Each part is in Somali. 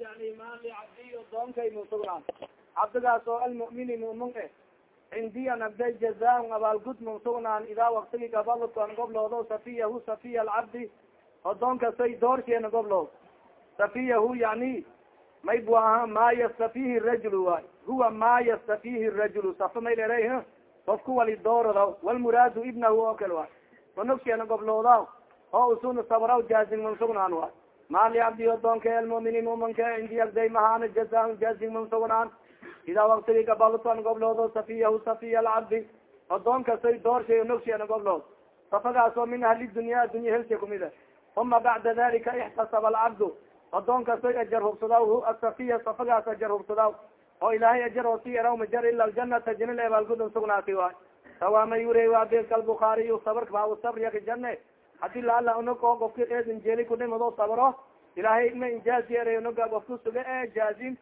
yani ma licabdiy doonkay musugnaan cabdigaas oo almu'mini mumin e cindiya nagday jazaan abaalgud musugnaan idaa waktigi gabalkan gobloodo safiyahu safiya alcabdi odonkasay doorsheena goblood safiyahu yani may bu aha ma yastafihi rajul waay huwa ma yastafihi rajul safa may lera ofku wali doorada walmuraadu ibnahu oo kale waay onogsheena goblooda oo usuna sabraw jaazing mansugnaan waay maali abdi odoonka almumini muminka cindi agday mahaana jazaan jaazing mansugnaan idaa waktigi gabalkan gobloodo safiyahu safiya alcabdi odoonkasay doorshay onogsheena goblood. Safagaasoo min ahli dunya dunya helsha kumida uma bacda dalika ixtasaba alcabdu adoonkasoy ajar hubsadaw asafiya safagaas ajar hubsadaw oo ilaahay ajar oo si yaraw majar ila aljanata janil ebaalgudan sugnaati waay. Sawaama yure waadeka albukaariy sabrka ma sabriyaka jane haddii laala unog oo gofka eedin jeeli kudhimado sabro ilaahay ma injaazi ere unoga gofka suga e jaazin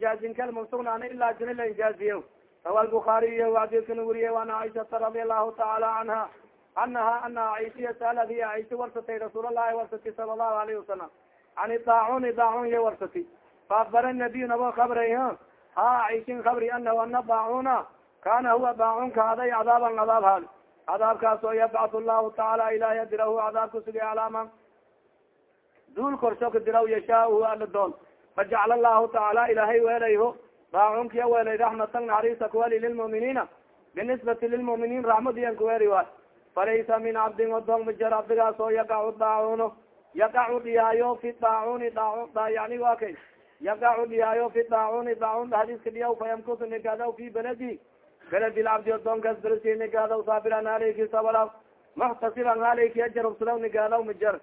jaazin kalman sugnaana ilaa janila injaaziye sawa albukaariy waadekana wuriye waana caishata radi allahu taala canha anaha ana caishiya saalad hiya caisha warsatay rasuul allahi warsati sala allahu alayhi wasalam an daacuni daacun iya warsati faakbara nabiy nabo kabray ha caishin kabri anahu ana daacuna kana huwa daacunka haday cadaaban cadaab haal cadaabkaas oo yabcat llahu tacaala ilahy adirahu cadaab kusugi alaaman duul korsho kadiraw yashaa ala doon. Fajacla lahu tacaala ilahay weelayho daacunkiya weelay raxmatan naxariisa kuweli lilmuminiina binisbati lilmuminiin raxmadiyan kuweeli waay. Falaysa min cabdin odoon majar cabdigaas oo yaqacu daacuno yaqacu dhiyaayo fi daacuni daa yani wa kay. Yaqacu dhiyaayo fi daacuni daacun hadiska dhiyaw fayamkutu nigadaw fi beledi beledi lcabdi odoonkaas belsi nigadaw saabiran haleyki sabalaw muxtasiban haleyki ajar hubsadaw nigadaw majar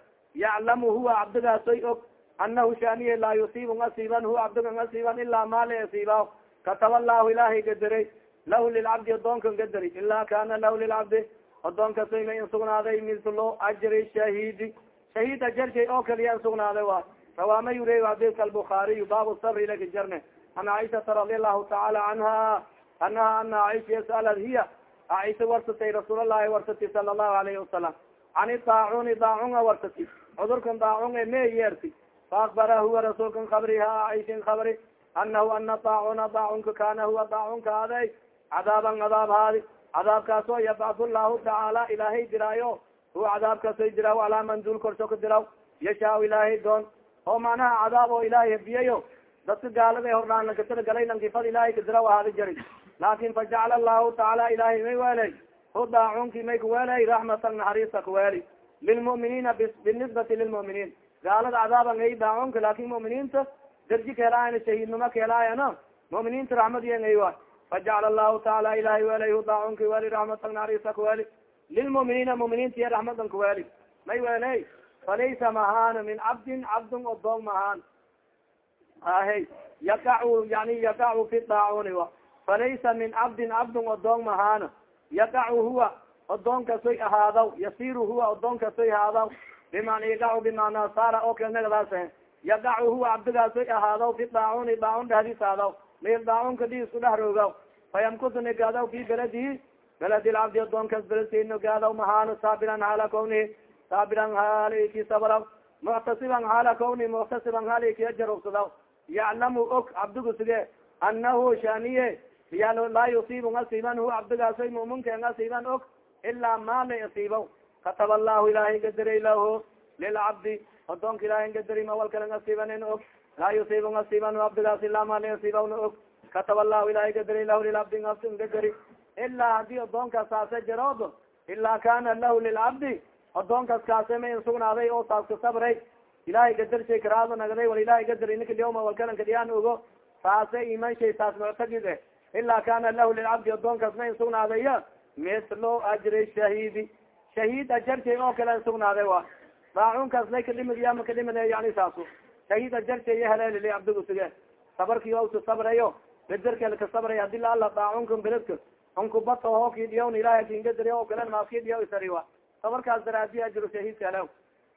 yaclamu huwa cabdigaasoy og anahu shaniye laa yusiibu asiiban huwa cabdigan asiiban ilaa maala asiiba kataba allahu ilahay gadaray lahu lilcabdi odoonkan gadari ila kana lahu lilcabdi odoonkasoy ma in sugnaaday mislo ajri shahiidi shahiid ajarshay oo kaliya in sugnaaday wa rawaama yure adika albukaariy baabu sabri laka jarne an caiشhata radi allahu tacaala canha anaha ana aisha salad hiya aisha warsatay rasuullahi warsati sal lahu alayhi wasalam ani daacuni daacunga warsati cudurkan daacunga me yeerti faakbara huwa rasuulkan kabriha aishin kabri anahu ana daacuna daacunka kana huwa daacunka aday cadaaban cadaab haadi cadaabkaasoo yabcadu llahu tacaala ilaahay diraayo huwa cadaabkaaso diraw man duul korso ka diraw yashaa ilaahay doon oo macnaha cadaab oo ilaahay habiyayo dadka gaalada e hordhaan lankatada galay lankifad ilaahay kadiraw ahaada jari laakin fajacala allahu tacaala ilaahay may weelay hu daacunki may kuweelay raxmatan naxariista kuweeli lilmu'miniina binisbati lilmu'miniin gaalada cadaaban ay daacunka laakin mu'miniinta darji kahelaayan shahiidnimo kahelaayana mu'miniinta raxmadiyan ay wa fajacala allahu tacaala ilahay weelay hu daacunki weeli raxmatan naxariista kuweeli lilmuminiina muminiintiya raxmadan kuweeli may weeley falaysa mahaan min cabdin cabdun odoon mahaan ahe yaqacu yani yaqacu fi daacuni wa falaysa min cabdin cabdun odoon mahaan yaqacu huwa odoonkasoy ahaadaw yasiru huwa odoonkasoy haadaw biman yaqacu bimacnaa saara oo kale nagadaas yaqacu huwa cabdigaasoy ahaadaw fi daacuni daacun dhahdiis haadaw mil daacunka di isku dhex roogaw fayamkutu nigadaw fi beladihi beled lcabdi adoonkaas beledsiino gaadaw mahaano saabiran haala kawnihi saabiran haaliki sabra muctasiban haala kawni muctasiban haaliki ajarubsadaw yaclamu og cabdigu sige anahu shaniye laa yusiibu asiiban hu cabdigaasoy muminka asiiban og ilaa maala asiibaw kataba allahu ilahay gadiray lahu lilcabdi adoonka ilahay gadari mawal kale asiibanin og. Laa yusiibu asiiban hu cabdigaas ilaa maala asiibawna og. Kataba allahu ilahay gadiray lahu lilcabdi abdi gadari ilaa haddii adoonkaas saase jaroodo ilaa kana lahu lilcabdi adoonkaas kaase ma in sugnaaday oo saaska sabray. Ilahay gadarshay karaado nagday wal ilahay gadar inika lyawma walkalanka dhiyaan ogo saase iman shay saas muctaqid eh ilaa kana lahu lilcabdi adoonkaas ma in sugnaadaya mislo ajri shahiidi shahiid ajarshay oo kale sugnaaday wa daacunkaas lay kadhimid yama kadhimid yani saasu shahiid ajarshay iyo haleelili cabdigu sige sabarkii wausa sabrayo gadarkel ka sabray haddii la ala daacunka beledka unkubata hooki dhiyawn ilahay kingadari o kalen maaski dhiyaw isariwa sabarkaas daraadi ajru shahiidka halew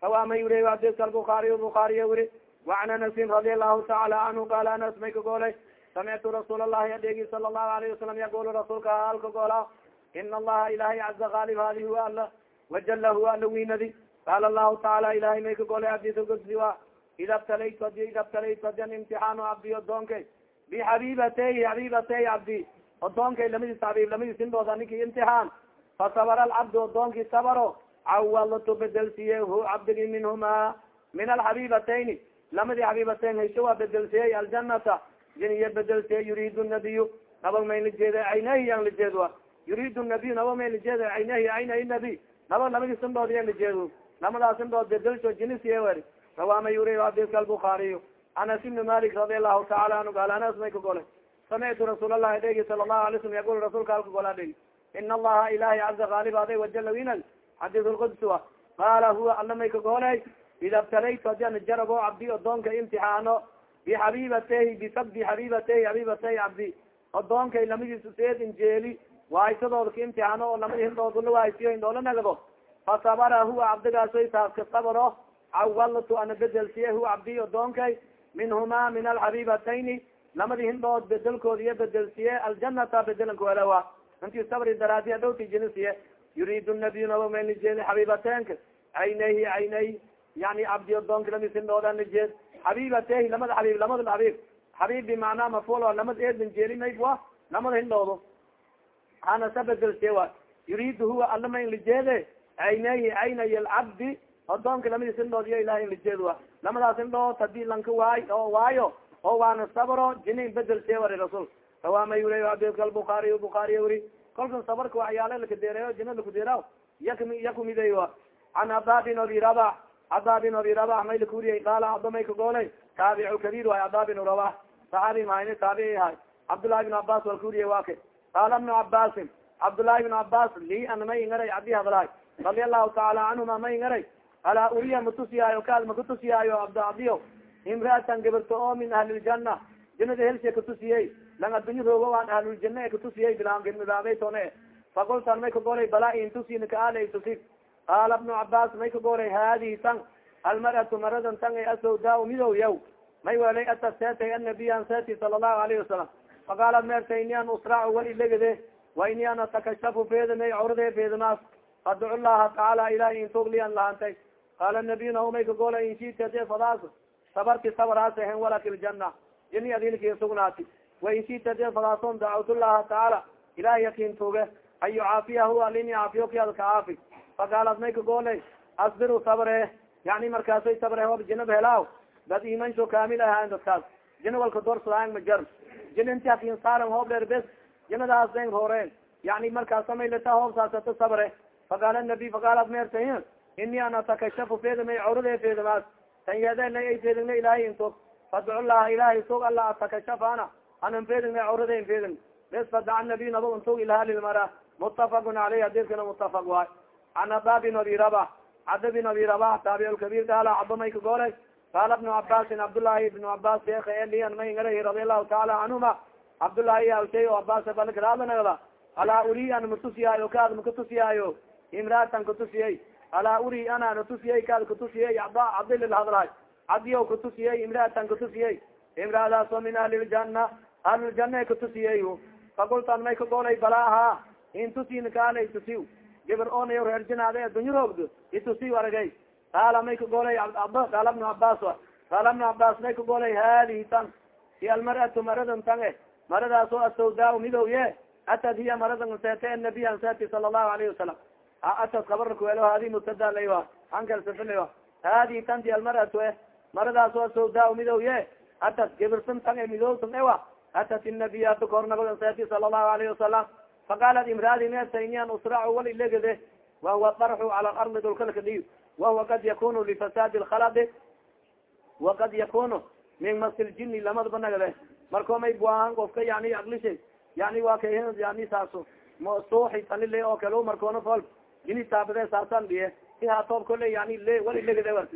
rawaama yuri adika albukaariy bukaariy wuri wacan anasin radi allahu taala canhu qaala anas may kagoolay samictu rasuul allahi adheegi sala allahu alayhi wasalam yaqulu rasuulka hal kagoola ina allaha ilahay caza kaalib hadi huwa alla wajala huwa alla wiinadi qaala allahu taala ilahay may kagoolay adis gudsi wa ida btalaytu adi ida btalaytu adi an imtixaano cabdi odoonkay bixabiibatey xabiibatey cabdi odoonkay lamadiis xabiib lamadiis indooda ninki imtixaan fasabara alcabdu odoonkii sabaro cawaltu bedelsiye hu cabdigi minhuma min alxabiibatayni lamadi xabiibateyn haysho waa bedelsiiyey aljanata jiniya bedelsiye yuriid nabiyu. Nabag mayn lijeeda aynahi yan lijeed wa yuriid nabiyu nabag mayn lijeeda aynahi aynahi nabi. Nabag lamadi sindood yan lijeedu lamadaas sindood bedelsho jinisiye wer rawama yuri hadiska albukaariy anas ibni malik radi allahu taala anhu gaal anas may ka gole? Samictu rasuul allahi dhegi sala allahu alay slam yaqul rasuulka alka gola dhegi ina allaha ilahi caza gaalib aday wajala winag xadiis lquds wa. Qaala huwa alla may ka gooley ida btalaytu hadi an jarabo cabdi odoonka imtixaano bixabiibatehi bisabdi xabiibatehi xabiibatehi cabdi odoonkay lamadiis seed injeeli waaysadooda ka imtixaano oo lamadi hindhoodula waaysiyo hindoola nagdo fasabara huwa cabdigaasoy taaska sabro cawaltu ana bedelsiye huwa cabdi odoonkay minhuma min alxabiibatayni lamadi hindhood bedelkood iyo bedelsiye aljanata bedelankuelawa inti sabri daraadiya dhowti jinisiye yuriid nabiy naba may nijeed xabiibateenka aynayhi aynay yani cabdi odoonka lamis hindhooda nijeed xabiibatehi lamada xabiib lamada xabiib xabiib bimacnaa maful lamad eedin jeelinayb wa lamada hindhoodo hana sa bedelsiye wa yuriid huwa alla may lijeede aynayhi aynay alcabdi odoonka lamadiis hindhood iyo ilahay lijeed wa lamadaas hindhood haddii lanka waay oo waayo oo waana sabro jinin bedelsiye wari rasuul rawaama yuri adka albukaariy bukaariy wuri kolkan sabarka waxyaale lakadeereyo jina lakudeera yakmi yakumiday wa can ada bin abi rabax ada bin abi rabax may lakuriyay qaala ado may kagoolay taabicu kabiir waay ada bin rabax saxaabi mahayni taabici hay cabdullahi bin cabas wal kuriye wake qaala ibnu cabaasin cabdullahi bin cabas li an may ngaray adi hadlaay radi allahu taala canhuma may ngaray alaa uriya matusiyaayo kaad makutusiyaayo abdadiyo imraatan gabarto oo min ahliljana janada helshe katusiyey lang addunya roogo waan ahluljana e katusiyey bilaabeytone fakultan may kagolay balaa intusin kaala tusi qaala ibnu cabas may kagolay hadihi tan almaratu maradan tan e asawdaa midow yaw may welay ataseetay annabiy an seeti sala allahu alayhi wasalam faqaalat meerta ini an usraacu wal ilegede wa ini an atakashafu feedamey cawrade feedamaas fadcu llaha tacaala ilahi intogli an lahantay qaala nabiyuna umay kagolay inshita de fadaas sabarki sabraas ahen walak ljana jini adinki sugnaati wain shita de fadaason dacawt llaha tacaala ilahi yakin tuge an yucaafiyahu alini caafiyo kiad ka caafi faqaalat may kagolay asbiru sabre. Yani markaasay sabre hoob jinab helaaw. Dad imansho kaamil ahaan dadkaas. Jina walka doorsadaan majar jin inti hakin saaran hoob dheer bes. Jinadaas den horeen yani markaas samaylata hoob saasata sabre. Faqaala nabi faqaalat meerta ini an atakashafu feedamay cawrade feedamaas. Tan yeedena ay feedingna ilahay intog fadcu llaha ilahay sog alla atakashafana anan feedingna cawrade in feeding bes fadaca nabiy naba untog ilaha lilmara mutafaqun aleyh hadiskana mutafaq waay can ada bin abi rabax cada bin abi rabax taabiculkabiir gaala cado may kagoolay qaala ibnu cabaasin cabdullaahi ibnu cabas sheeka elian may ngaray radi allahu taala canhuma cabdullaahi awshay o abas balkaraadanaada alaa uri an matusiyaayo kaad makatusiyaayo imraatan katusiyay alaa uri ana natusiyay kaad katusiyay ada cadilil hadlaay cadiyo katusiyay imraatan katusiyay imraadaas oo min ahli ljana ahliljana katusiyay fakultan may kagoolay balaaha intusin kaalay tusiw gabar onayo reerjinaade addunya roogdo itusi aragay qaala may kagoolay qaala ibnu cabas qaala ibnu cabas may kagoolay hadihi tan hi almaratu maradan tan e maradaas oo asawdaa midow ye atad hiya maradan seete anabiy an seeti sala allahu alayhi wasalam atad kabarkuelo hadi mubtada laywa ankalsafila hadihi tanti almaratu e. Maradaas oo asawdaa midow ye atad gabirsan tan e midowsan ewa atat inabiy ada kornagodan seeti sala allahu alayhi wasalam faqaalat imraadi neertaynian usracu wal ilegede wahuwa darxu cala lardi dulkalka dhiib wahuwa kad yakunu lifasaadi lkhaladi wakad yakunu min masiljini lamadaba nagade marko may buahan qofka yani aklisha yani waa ka yani saaso msuuxi tanile oo kale markoona fol jini taabade saasan dhiye ihatoob kole yani le wal ilegede war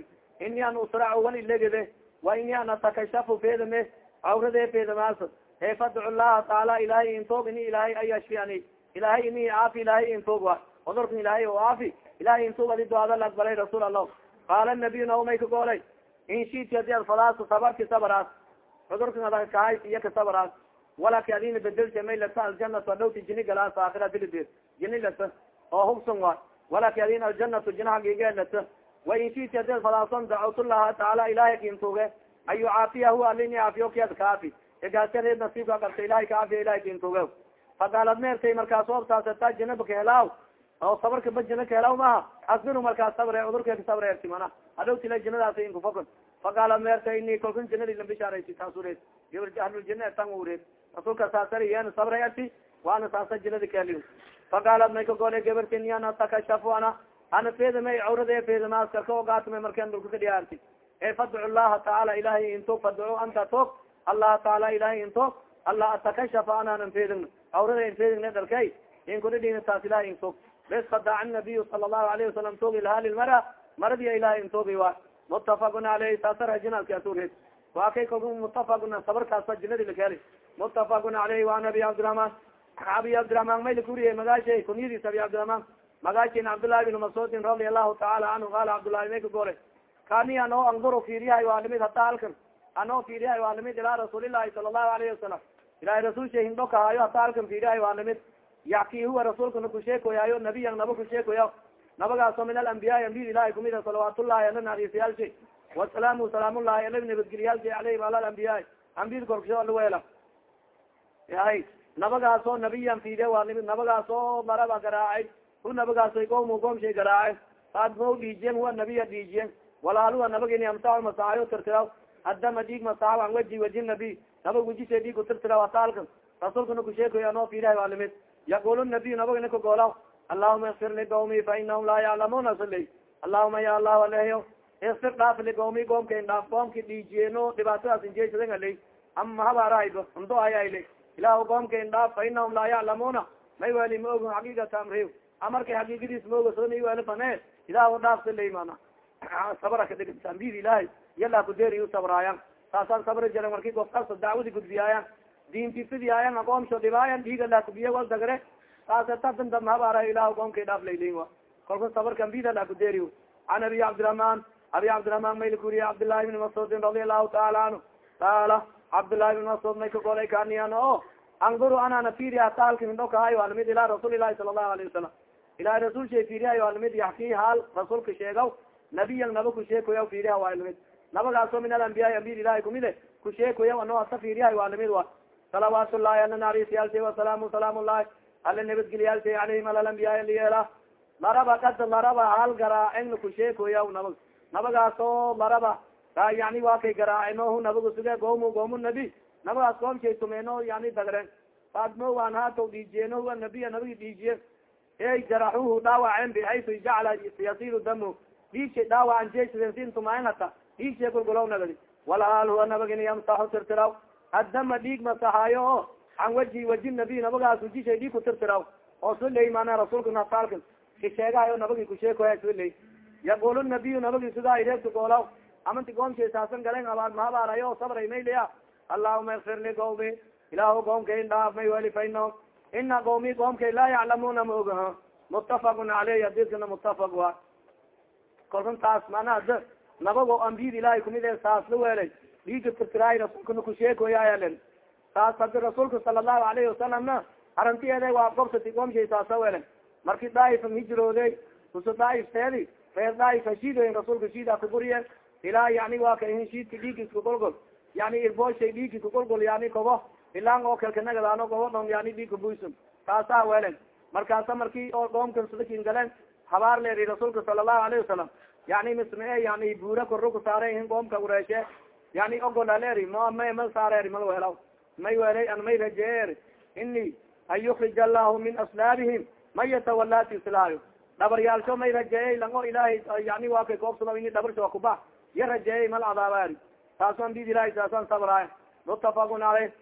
ini an usracu wal ilegede wa ini atakashafu feedame awrade feedamaas he fadcu llaha taala ilahay intoog ini ilahay ayashfiani ilahay ini aafi ilahay intoog wa. Cudurkan ilahay o aafi. Ilahay intoog adi doada la aqbalay rasuul allah qaala nabiy naumay kagoolay in shiti adi ad fadaas sabarki sabaraas cudurkan adag kahay iyo ka sabaraas walaki adina bedelsa may lata aljanatu adhowti jini galaas aakhira dilid jini lata oo hubsan wa. Walaki adin aljanatu jinaha gige lata wain shiti hadee falaason dacawtullaha tacaala ilahay kintuge an yucaafiyahu alini caafiyo kiad kaafi egaasareed nasiibka qabta ilahay kaafiya ilahay kintuge faqaalad meertay markaas obtaasata janaba kahelaw oo sabarka ba jina kahelaw maha asbiru markaas sabre cudurka kasabreerti mana. Hadhowtila jinadaas inkufakon faqaalad meerta ini kolkan jinadi lambishaaraysi taasureed gabar ahluljina tan ureed rasuulka saasari yan sabray ati waana saasa jinadi kaali faqaalad may kagole gabartin yana takashafu ana. Ana feedamay cawrade feedama askarka ogaatma marken dulka kadhiyaarti e fadcu llaha tacaala ilahay into fadco anta toog allah taala ilahay into allah atakashafa anaan nfedin awrada infedin dalkay in kudidin taas ilahay intog bes fadaca nabiy sala allahu alayhi wasalam togi ilhali lmara maradiya ilahay intoogi wa. Mutafakun aleyh taasarajinalkiasured waa kay kalku mutafakun sabarkaasa jinadi lakeli mutafakun aleyh waan abi cabdiraxman abi cabdiraxman may lakuriye magaashe kunyadiis abi cabdiraxman magaashin cabdullahi bin mascuudin radi allahu taala canhu qaala cabdullahi may ka gore kaniya noo anduro fiiriyahay waa nimid hata halkan anoo fiiriyahay waa limid ilaa rasuulilahi sala allahu alayhi wasalam ilahay rasulsha hindho kahaayo hata halkan fiiriyahay waa limid yaxki huwa rasuulkana kusheekoyaayo nabiyan naba kusheekoya nabagaasoo min alambiyaai ambiyad ilahi kumida salawaatullahi ala naxariisayaalshay wasalaamu salaamullahi ala nabadgeliyaalshay aleyhim ala alambiyaai ambiyad korksho ala weela yahay nabagaasoo nabiyan fiide waa limid nabagaasoo maraba garaacay. Hu nabagaasoy qowmu qoomshay garaacay. Faadmo dhiijiyen huwa nabiya dhiijiyen walaaluwa nabagini amsaxo masaayo tirtiraw adama dhiig masaaxo an waji waji nabiy nabag wejisha dhiig kutirtiraw ataalkan rasuulkana kusheekoy anoo fiidahay waa limid yaqul nabiy nabagina kagoolaw allahuma ikfir liqawmi fa inahum laa yaclamuna sali allahuma ya allahu alehyo ikfir dhaaf liqawmi qoomka indhaaf qoomka dhiijiyeeno dhibaatadaas injesadan aley ama habaarahaydo undo ayayli ilahu qoomka indhaaf fa inahum laa yaclamuna may weli ma ogo xaqiiqata amriw amarkay xaqiiqadiis ma ogo soo may weli bane ilahu dhaaf saley mana sabra kadhigta ambiyad ilahay yalaa yala kudeeriy sabraayan saasaan sabri jira marki gofkasa dacwadi gudbiyaayan diinti sidiyaayan agoomsho dhibaayan dhiiga laakubiye wal dagre. Saasetadantamhabaara ilah goomkay dhaaf laylin a kalka sabarkan bida laakudeeriy an abi cabdiraman abi cabdiraman mayl kuriye cabdillaahi bni mascuudin radi allahu taala anhu qaala cabdillaahi bni mascuud may ka golay kaanian o anduru anana firiya hata halka indhokahayo alamid ilaa rasuuli lahi sala allahu alayhi wasalam ilahay rasuul shay firiyayo alamid yaki haal rasuulka sheegaw nabiyan naba ku sheekoya firiha waa alamid nabagaasoo min alambiyaai ambiyad ilahi kumide kusheekoya ano asa firiyahay waa la mid wa. Salawaat llahi ala narisiyaalshay wasalaamu salaam llahi ala nabadgeliyaalshay alayhim ala lambiyaai liyeela laraba kad laraba hal garaacen kusheekoya nabag nabagaasoo laraba yani waa kay garaacenohu nabagu suge goomu goomu nabi. Nabagaas koomshay tumeeno yani dagren faadmo waan haataw dhiijiyeeno huwa nabiya nabagi dhiijiye ey jaraxuhu dhaawaceen bixaysu jacla yasilu damu. Dhiigshay dhaawacan jesaden sin tumaen hata dhiigshay gulgulow nabadi walaal huwa nabagini yamsaxu tirtiraw. Haddama dhiig masaxaayo o can waji waji nabiy nabagaas wajishay dhiig ku tirtiraw. Oo suley mana rasuulka nasaalka kisheegahayo nabagi kusheekoya suley yaqul nabiyu nabagi sidaa ireebka goolaw amanti goomshay saasan galen abaar mahabaarayo sabray mayliya allahuma ikfir liqawmi ilaahu qoomkay dhaaf may weli faino ina qawmi qoomkay laa yaclamuna ma ogaha mutafaqun caleyh hadiskana mutafaq wa kolkan taas manaa d nabago ambiyad ilahay kumid e saas la weelay. Dhiiga tirtiraay rasuulkana kusheekoyaayalen taas hadi rasuulka sala allahu alayhi wasalamna harantiyeeda waa gobsati qoomshay saasa weelen marki daaifan hijrooday usu daaif teedi reer daaif hashiidoyin rasuulka shiida kuburiye ilaa yani waa ka shiidka dhiigis kugolgol yani irbooshay dhiigi kugolgol yani kobo. Ilaan oo kalkanagadaano kobo dhon yani dhiig kabuysun taasaa weelen markaasa marki oo qoomkan sudakin galeen habaar leeri rasuulka sala allahu alayhi wasalam yani misme yani buura korro ku saare in qoomka ureeshe. Yani ogolaleri ma ma ma saareeri mal welaw may welay an may rajeer. Ini an yukrij allahu min aslaabihim man yatawalati islaayo dhabaryaalsho may rajeeyey lango ilaahay yani waa kay koobsado ini dhabarsho kuba. Ya rajeeyey mal cadaabaari taasaan bid ilahay saasaan sabraay mutafaqun caleyh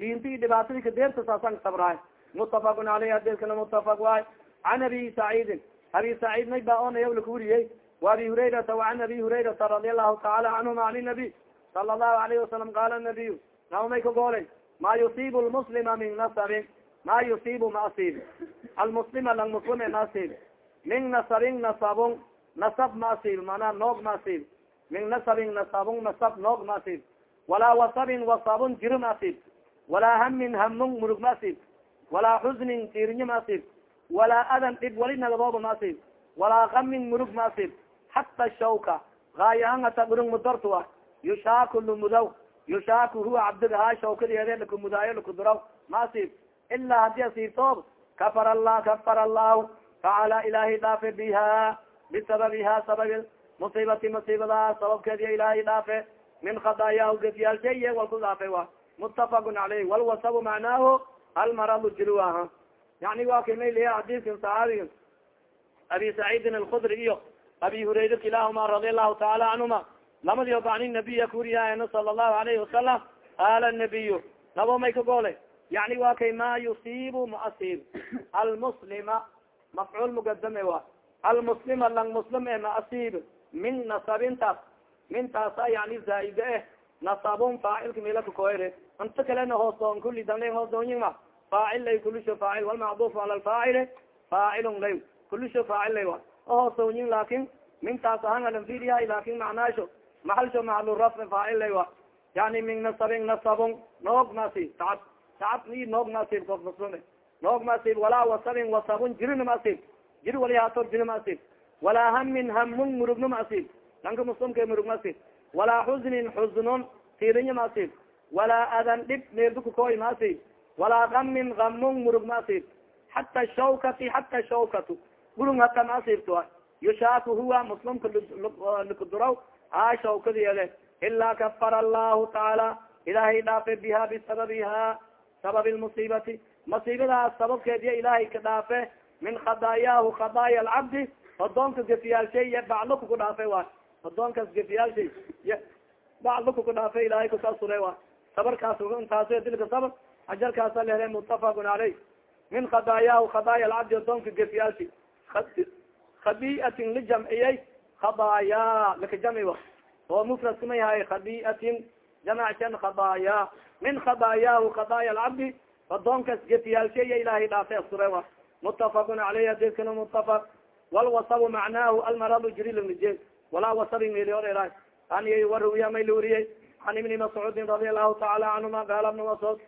diinti dhibaatadii kadeerta saasaan sabraay mutafaqun caleyh hadiskana mutafaq waay can abi saciidin. Abi saciid may baa onayaw lakuuriyey wa abi hurayrata wacan abi hurayrata radi allahu taala canhuma an nabiy sala allahu alayhi wasalam qaala nabiyu naw may ka goolay ma yusiibu lmuslima min nasabin ma yusiibu ma asiib almuslima lang muslime ma asiib min nasabin nasabun nasab ma asiib manaa noog ma asiib min nasabin nasabun nasab noog ma asiib walaa wasabin wasabun jiro ma asiib walaa hamin hamun murug ma asiib walaa xusnin tirinyo ma asiib walaa adan dhib wali nagadooba ma asiib walaa kamin murug ma asiib hata shawka gaayahan hata gurung mudortua yushaaku lumudaw yushaaku huwa cabdiga ha shawkadeede lakumudaayo lakuduraw ma asiib ilaa haddii asiibtoob kafar allah kafar allahu tacaala ilahay dhaafe biha bisababiha sababi musiibati musiibadaas sababkeediya ilaahay dhaafe min khadaayahu gefyaalshaye walku dhaafe wa mutafaqun caleyh walwasabu macnaahu almaradu jiruaha yani wa kimayliya xadiiskan saxaabiga abi saciidin alkudri iyo abi hurayra kilahuma radi allahu taala canhuma lamadi an nabiya kuriyaana sala allahu alayhi wasalam qaala nabiyu nabo may ka goole yani wa kay ma yusiibu maasiib almuslima mafcuul mugadame wa almuslima lang muslim e maasiib min nasabintaas mintaasa yani zaaida eh nasabun faacilka mila kakoere inta kalena hoosoon kuli damle hoosdoonyima faacil lay kulisho faacil walmacduuf ala lfaacili faacilun lay kulisho faacil lay wa hoosooyin laakin mintaas ahaan alanfiriyahay laakin macnaasho maxalsho maclurafci faacil lay wa. Yani min nasabin nasabun noog masib tacab tacab i noog masib kof muslim noog masib walaa wasabin wasabun jirina masib jir walihaator jiri masib walaa hamin hamun murugno masib lanka muslimka murug masib walaa xusnin xusnun tirinya masib walaa adan dhib meeldukukoy masib walaa gamin gamun murug masib xata shawkati xata shawkatu gurung hata masibtua yushaaku huwa muslimka likuduraw ha shawkadiyeede ilaa kafara allahu tacaala ilaahay dhaafe biha bisababiha sababi lmusiibati musiibadaas sababkeediya ilaahay ka dhaafe min khadaayaahu khadaaya alcabdi odoonka gefiyaalshay iyo baclo kuku dhaafe wa odoonkaas gefiyaalshay y baclo kuku dhaafe ilahay kusasure wa sabarkaas intaas dilka sabr ajalkaasa lehe mutafaqun caleyh min khadaayaahu khadaaya alcabdi odoonka gefiyaalshay khabiatin lijamciyey khadaaya lakajamci wa. Oo mufrad kuma yahay khabiatin jamacsan khadaaya min khadaayaahu khadaaya alcabdi odoonkas gefiyaalsheya ilaahay dhaafe asure wa. Mutafaqun caleyh adeskana mutafaq walwasabu macnaahu almaradu jirilnije walaa wasabin meliora an warawiya may luriyey an ibni mascuudin radi allahu taala canhuma qaala ibna mascuud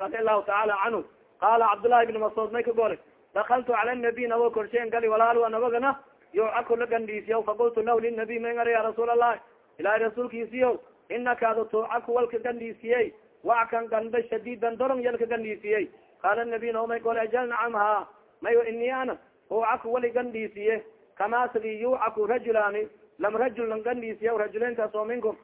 radi allahu taala canhu qaala cabdullahi ibni mascuud may ka gole dakaltu cala nabiy nawo korsheen gali walaal nabagana yucaku la gandhiisiya faqultu lah linabiy mangara ya rasuul allah ilahay rasuulkiisiyo inaka ada tucaku walka gandhiisiyey wackan ganda shadiidan dorong yalka gandhiisiyey qaala nabiy nao may gole ajal nacam ha may ini ana ucaku wali gandhiisiye kama sidi yucaku rajulani lam rajul lan gandhiisiya rajulenkaas oo minkum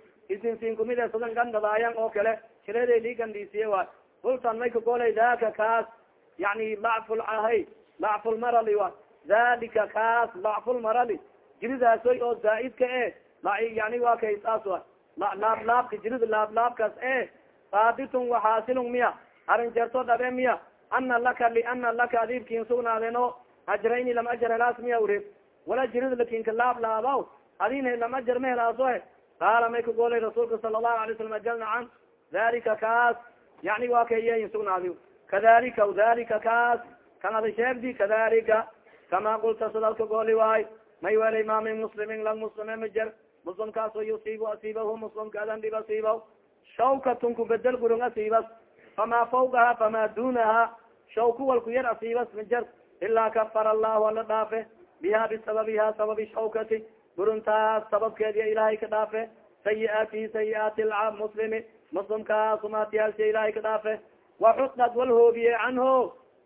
sin kumide sadan gandadaayan oo kale shireeday lii gandhiisiye waay kultan may ka golay daka kaas yani lacfulahay lacfulmarali wa dalika kaas lacfulmarali jiridaasoy oo zaaidka e yani wa kay saas wa. Laab laabka jirida laab laabkaas e saabitun waxaasilun miya. Arin jerto dhabe miya. Ana laka liana laka adiibkiin sugnaadeno. Ajrayni lam ajar helaas miya ureeb wala jirida lakinka laab laabaw adin lam ajar ma helaaso e qaala may ka golay rasuulka sala allahu alay slam ajal nacam dalika kaas. Yani wa kayeyin sugnaadi kadalika dalika kaas kan ada sheegdi kadalika kama kulta sadalka gooli waay may welay ma min muslimin lang muslime majer muslimkaaso yusiibu asiibahu muslimka adan dhib asiibaw shawkatun kubedel gurung asiibas fama fawgaha fama dunaha shawku walku yar asiibas majer ilaa kafara allahu ala dhaafe biha bisababiha sababi shawkati guruntaas sababkeediya ilahay ka dhaafe sayiaatihi sayiaati muslimi muslimkaas umaatiyaalsha ilahay ka dhaafe waxudad wal hoobiye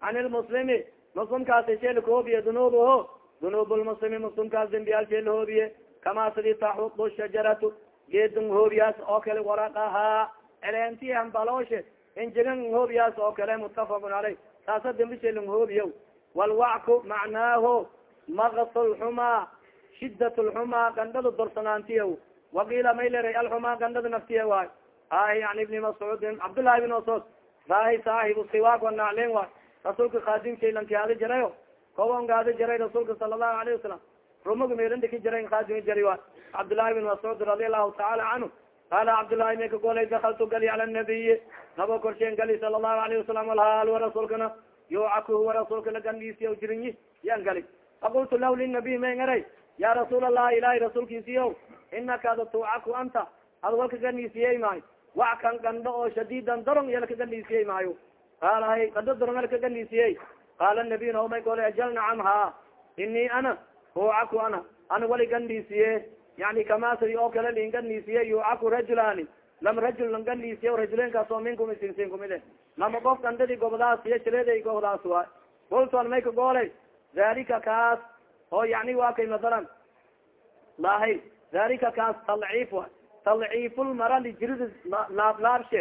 can lmuslimi muslimkaas shee lakahoobiye dunuubho dunuub lmuslimi muslimkaas dembiyaalshee lahoobiye kama sidi taxudu shajaratu geedun hoobiyaas oo kale waraqahaa eleentihan balooshe injigan hoobiyaas oo kale mutafaqun caleyh taasa dembishe lang hoobiyo walwacku macnaahu maqs lxumaa shidat lxumaa gandhada dorsanaantiya waqiila may leray alxumaa gandhada naftiya waay ahi an ibni mascuudin cabdullahi bin mascuud rahi saahibu siwaak wanaclen waay rasuulka khaadimshay lankihaada jarayo kobon gaada jaray rasuulka sala allahu alayhi wasalam rumaga meerandiki jaray khaadimi jari waay cabdullahi bin mascuud radi allahu taala canhu qaala cabdullahi may ka golay dakaltu gali cala nabiyi nabo korsheen gali sala allahu alayhi wasalam alhaal wa rasuulkana yucaku huwa rasuulka lagandhiisiya jirinyi yan gali. Faqultu lah linabiy may ngaray? Ya rasuul allah ilahi rasuulkiisiyo inaka ada tucaku anta ad walka gandhiisiyey maayo. Wax kan gandho oo shadiidan darong iya laka gandhiisiyey maayo qaala hay gandho darong laka gandhiisiyey qaala nabiy naomay golay ajal nacam ha ini ana ucaku ana ana wali gandiisiye yani kamasadi oo kale lin gandiisiye yucaku rajulani lama rajul lan gandiisiye rajulenkaas oo minkum isinsin kumide lama qof gandadi gobdaas iyo shileeday gobdaas waay kulton may ka goolay dalika kaas oo yani waa kay masalan lahay dalika kaas talciif wa talciifulmarali jirida laablaabshe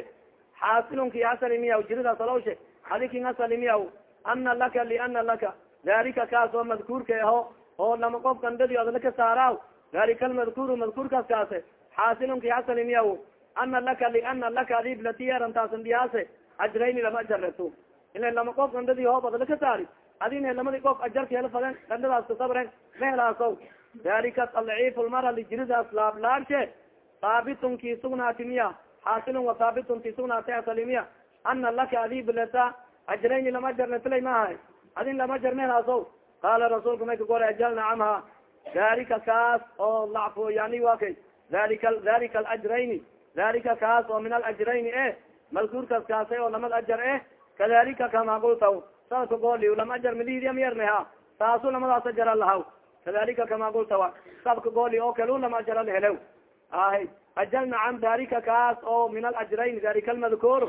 xaasilunki asalimiya jirida salowshe adikin asalimiya ana laka liana laka dalika kaas oo madkuurka aho oo lama qof gandadi adla ka saaraaw dalika almadkuuru madkuurkaas kaase xaasilunki asalimiya ana laka liana laka adib latiyarantaasn diyaase ajrayni lama ajareto ila lama qof gandadii hoob adla ka saari adina lamadi qof ajarka hela faden gandadaas kasabren ma helaaso dalika talciif lmarali jiridaas laablaabshe haabitun ki sugnaati miya xaasilun wa haabitun ki sugnaati asalimiya ana laka adib leta ajrayni lama ajarnetilay maaha adin lama ajar ma helaaso qaala rasuulka may ka gore ajal nacamha dalika kaas oo lacfo yani wa kay dalika dalika alajrayni dalika kaas oo min alajrayni e malkuurkaas kaasay oo lamad ajar eh kadalika kama qulta sadka gooli lama ajar midihidi miyarneha taasu lamadaas ajara lahaw kadalika kama qulta wa sabka gooli oo kale lama ajara lahelew ahy ajalna can dalika kaas oo min alajrayn dalika almadkuur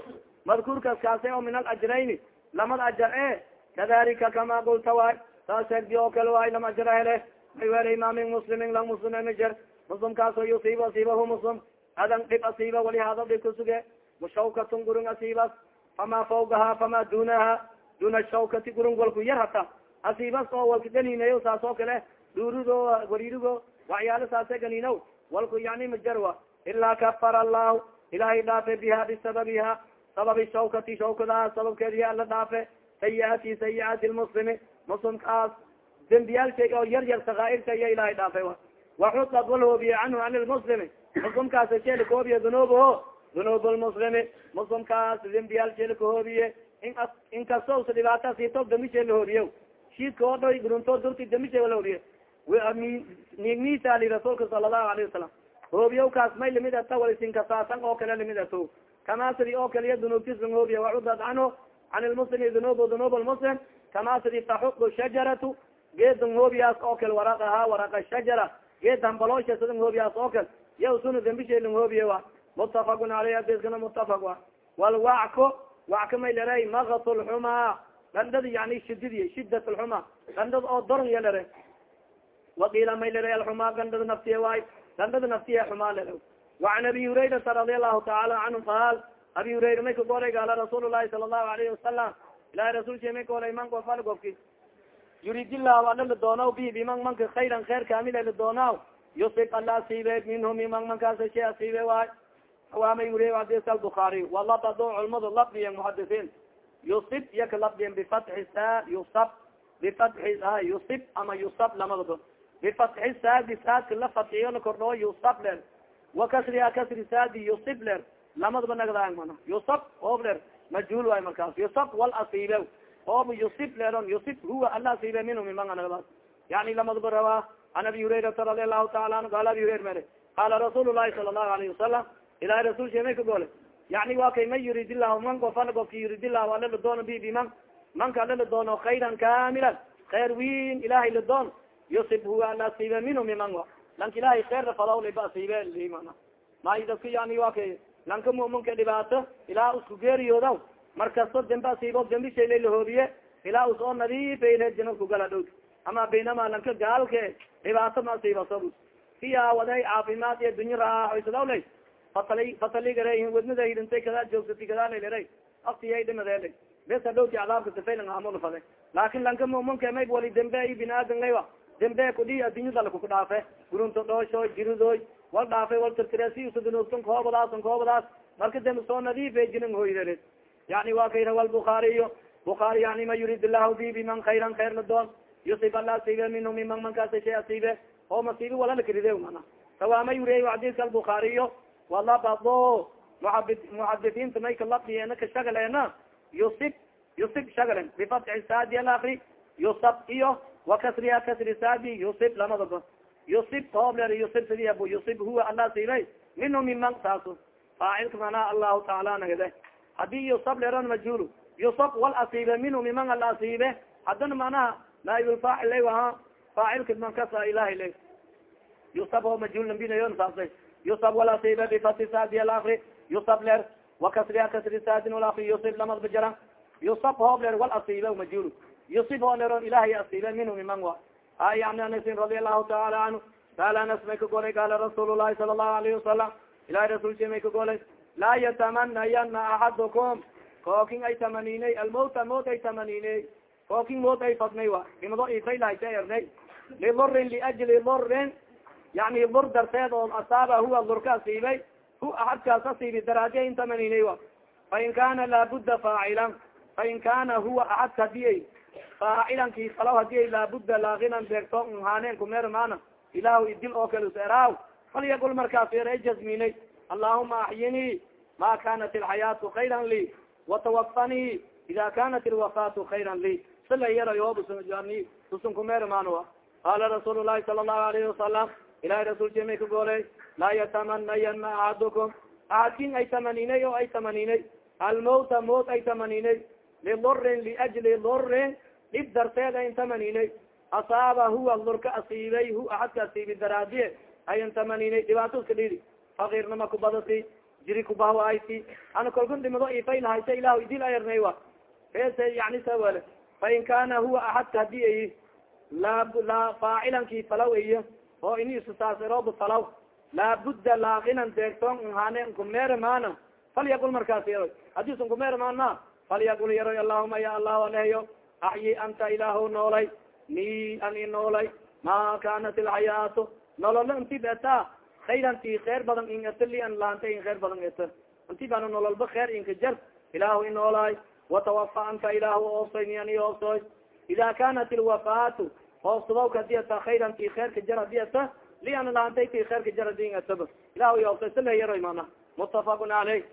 madkuurkaas kaasay oo min alajrayni lamad ajar e kadalika kama qulta waay saas sheegdi oo kale waay lama ajara hele may wele imaamin muslimin lang muslim majer muslimkaas oo yusiiba asiibahu muslim. Adan dhib asiiba wali hada dhib kusuge. Mushawkatun gurung asiibas fama fawgaha fama dunaha. Duna shawkati gurung walku yar hata asiibas oo walka ganinayo saas oo kale dhuurigo wariirigo waxyaalo saase ganino walku yani majarwa. Ilaa kafara allahu. Ilahay dhaafe biha bisababiha. Sababi shawkati shawkadaha sababkeedi ala dhaafe. Sayiati sayiaati lmuslimi muslimkaas dembiyaalshay oo yar yar sakaairta iyo ilahay dhaafe waxudad walhoobiye canhu can lmuslimi muslimkaas sheel koobiye dunuubaho dunuub lmuslimi muslimkaas dembiyaalshe lakahoobiye in inkasto usa dhibaata siito damishe lahoobiye shiidka oo dhoy grunto durti damishe lahoobiye nigmisali rasuulka sala allahu alayhi wasalam hoobiyo kaas may limid ata walisinkasasan oo kale limid ato kamasidi oo kaliya dunuubtisan hoobiye wacudad canhu can lmuslimi dunub dunub lmuslim kamasidi taxudu shajaratu geedan hoobiyaas oo kale waraqaha waraqa shajara. Geed hambaloosha sidan hoobiyaas oo kale ya suna dambisheelan hoobiye wa mutafakun aleyh adiskana mutafak wa walwacko wacka may leray makat lxuma dandhada yani shididi shidat lxuma dandhada oo doron ya lere waqiila may lira alxumaa gandhada naftiye waay gandhada naftiye xumaa lira wacan abi hurayrata radi allahu taala canhu qaal abi hurayra may ka golay gaala rasuul lahi sala allahu alayhi wasalam ilahi rasuulki may golay man gofal gofki yuridillahu ala la doonaw bi biman manka khayran khayrka amida la doonaaw yusib ala siibe minhu miman mankaasa shay asiibe waay waamay wuriye hadiska albukaariy walabado culmadu labdiyan muxadisiin yusib yaka labdiyan bifatxi sa yusab bifatxi yusib ama yusab lamadabo bifatxi saadi saadka la fatxiyo la kordhoo yusab ler wa kasriha kasri saadi yusib ler lamadaba nagdaang mana yusab oob ler majhuul waay markaas yusab wal asiibe oob yusib leron yusib huwa ala asiibe minhum imanga nagdaas yani lamadaba rawaa an abi hurayrata radi allahu taala anhu qaala abi hurayr mere qaala rasuul lahi sala allahu alayhi wasalam ilahi rasul she may ka gole yani wa kay man yurid ilahu man gofana gofka yurid ilahu ala la doono bi biman manka ala la doono khayran kamilan khayr wiin ilahay la doon yusib huwa ala asiibe minhu miman lanka ilahay khayrna fadaw liba asiibe limana maayo dadka yani wa kay lanka muminka dhibaato ilaa usku geeriyoodaw markasto dembe asiibo dembi shay laylahoobiye ilaa us oo nadiifa ilejina kugala dhow ama baynama lanka gaalke dhibaato ma asiibaso siya waday caafimaad iyo dunya raaxoysadaw lay fatali fataligare wadnada hidintay kadaa joogsati kadaalelera aftiyay dhimadeela bes hadhowti cadaabka safaylan amul laakin lanka muminka may wali dembe i binaadam laywa dembe kudhi addunyada lakuku dhaafe gurunto dhoosho jiridoy wal dhaafe wal tirtiresi usadunugtan koobadaas koobadaas marka dembe soo nadiife jirin hoydele yani wa kay rawa lbukaariyo bukaari yani ma yurid illahu bi biman khayran khayr la doon. Yusib ala asiibe minhum iman mankaasa shay asiibe oo masiibi wala lakaride mana sawaama yuriy xadiiska albukaariyo walabado muxadisiinta may kalabdiyena ka shagaleena. Yusib yusib shagalen. Bifatxi saadi alakri yusab iyo wakasriha kasri saadi yusib lamadaba yusib hoobler yusib sidi abu yusib huwa ala siibay minhum miman saaso faacilka manaa allahu taala nagade haddii yusab leron majhul yusab wal asiibe minhum miman ala asiibe haddana manaha naaibulfaacil lay aha faacilka man kasa ilahi lay yusab o majulnabinayon saasay yusab walasiiba bifati saadi alakri yusab ler wakasriya kasri saadin walakri yusib lamad bajaran yusab hoob ler wal asiiba majul yusib oo leron ilahay asiiba minhu miman wa a yani anasin radi allahu taala canhu qaala anas may ka golay qaala rasuul lahi sala allahu alayhi wasalam ilahay rasulki may ka golay laa yatamanayana axadukum kookin ay tamaninay almawta mawt ay tamaninay kookin mawt ay fadnay wa imado ifaylahaysha ernay lilurin liajli lurin yani lur darteed oo asaaba huwa lurka asiibay hu axadkaas asiibi daraaje in tamaninay wa fain kana laabuda faacilan fain kana huwa axadka haddii ay faacilankii falaw haddii ay laabuda laakinan beegto haaneen kumeermaana ilahu idil oo kale useraaw falyagul markaas era jasminay. Allahuma axyinii ma kanat alxayaatu kayra li watawafanii ida kanat ilwafaatu kayra li. Sila yarayoobusani usunkumeermaanoa qala rasuul lahi sala allahu alayhi wasalam ilahay rasulki may ka gooley laa yatamanayana axadukum axadkin ay tamaninay oo ay tamaninay. Almawta mawt ay tamaninay lilurin liajli lurin dhib darteed ayn tamaninay asaaba huwa lurka asiibay hu axadka asiibi daraadiye ayan tamaninay dhibaatoska dhidi fakirnama kubadati jiri kubahwayti ana kalkun dhimado ifaylahaysa ilah idil ayarnay wa yani sawale fain kana huwa axadka haddii ay la la faacilankii falaw iyo oo ini isasaasirooba falaw laabuda laakinan deegtoon nhane nkumeere maana falyaqul markaas yaroy hadis nkumeere maana falyaqul yaroy allahuma ya allah aleheyo axyi anta ilaahu noolay ni an i noolay ma kanat alxayaatu nololo inti beta kayran ti kheer badan in eta li an laanta in kheer badan eta inti bana nololba kheer inka jar ilaahu inoolaay watawafa anta ilaahu oobsoy ni an i oobsoy ida kanat ilwafaatu hoobsadawka haddii ata khayran ti kheerka jar haddii ata li an laantay ti kheerka jar haddii in etaba ilahu oobsoy saleyaroy mana. Mutafaqun caleyh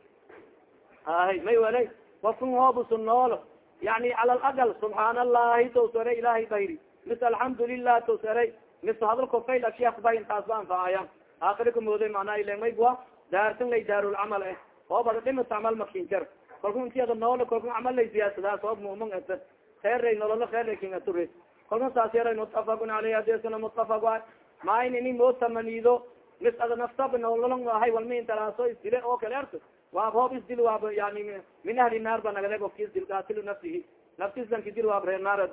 ahay may welay wafun hoobusu noolo yani cala alagal subxaan allahi towsare ilahay bayri mis alxamdu lilah towsare mis hadalko fayl ashiakba intaas ba anfacaya aakiri ka mooday manaa ilemay bua daartan lay daarulcamal eh oo bada dhimat camal makinjar kalku intiada noolo kalku camal lay siyaasadaas oob muman eta kheerray nololo kheerray kingature kalku saas yaray mutafakun aleyh adeskana mutafak a maayn ini moo tamanido mis ada naftab nololon ahay walma intalaaso isdile oo kale erto waab hoob isdil waab yani min ahli naar ba nagade ofki isdil kaatilu nafsihi. Naftislanki dil waab reer naarad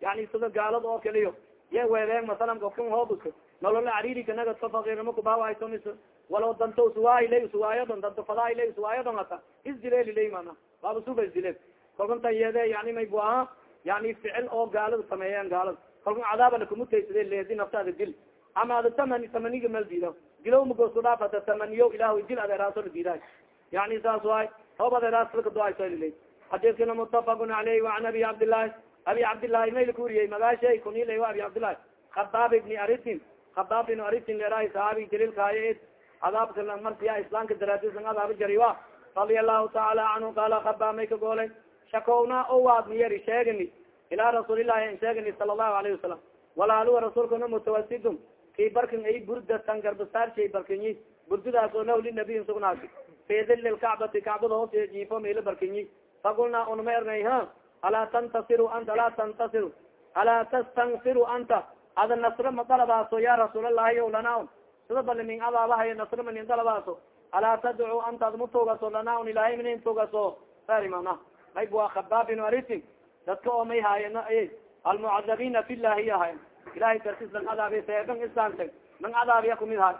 yani sida gaalad oo kaliyo ye weedeen masalan ofkan hoobus nololo cariirika nagad ka fakirnimo kubawayso mis walo danto usuwaayilay usuwaayadon danto fadaayilay usuwaayadon ata isdilelilay mana waaba suba isdile kolkan yeede yani may bu aha yani ficil oo gaalada sameeyeen gaalada kolkan cadaaba lakumutaysade leedi naftaada dil. Ama ada tamani tamaniga mal diido. Dilow magoskudhaafata tamaniyo ilahu dil adeeraaso la diidaay yani saas waay hoob adeeraasakadoasolilay xadiskana mutafakun aleyh waan abi cabdillahi abi cabdillahi mayl ka uriyey magaashay kunila abi cabdillahi khadaab ibni aritin khadaab ibn aritin leerahay saxaabi jaliilkaayo cadaabka marsiya islaamka daraadisan adaaba jari wa radia allahu taala canhu qaala khadaab may ka goolay shakowna o waad miyari sheegani ilaa rasuulillahi an sheegani sala allahu alayhi wasalam walaaluwa rasuulkana mutawasidun kii barkin ay burdatan garbasaarshey barkinyi burdidaas oo naw linabiyin sugnaasi fi dili lkacbati kacbada hoos jiifo mayla barkinyi. Faqulnaa unma ernay ha alaa tantasiru anta alaa tantasiru. Alaa tastansiru anta. Ada nasre ma dalabaaso ya rasuulalahi o lanaa sida bali nin adaabahay nasre ma nin dalabaaso alaa tadcu anta ad mutugaso lanaa un ilaahay minin tugaso sari mana mayb waa khabaab bin arisin. Dadka oo may haayena almucadabina fillahi ahayn ilahay dartis lang adaabiy seeban islaamta lang adaabiya kumid hay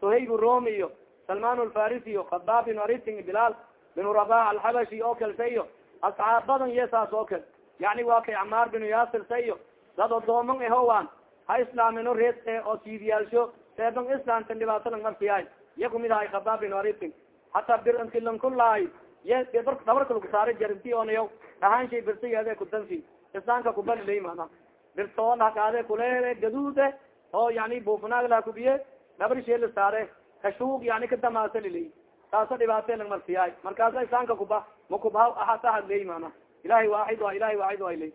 sohayb romi iyo salman lfarisi iyo khabaab bin arisin bilaal bin rabah alxabashi oo kalsa iyo asxaab badan iyo saas oo kale yani waa kay camaar binu yaasir sa iyo dad odooman ehowan ha islaamino rees oo siidiyaalsho seeban islaamta dhibaato lang marsiyahay iya kumid ahay khabaab bin arisin hataa birankilankulaay ye dabarka lagu saaray jarinti onayo dhahaan birsigeede kudansi islaamka kubalilay mana birtoon hakaade kuleele gaduude oo yani buufnaagla kubiye dhabar shee la saare kashuug yani kadamaasalilay taasa dhibaate lang marsiyaay markaasa islaamka kuba makuba ahatahadley mana. Ilahay waaxid wa ilahay waaxid wa ilay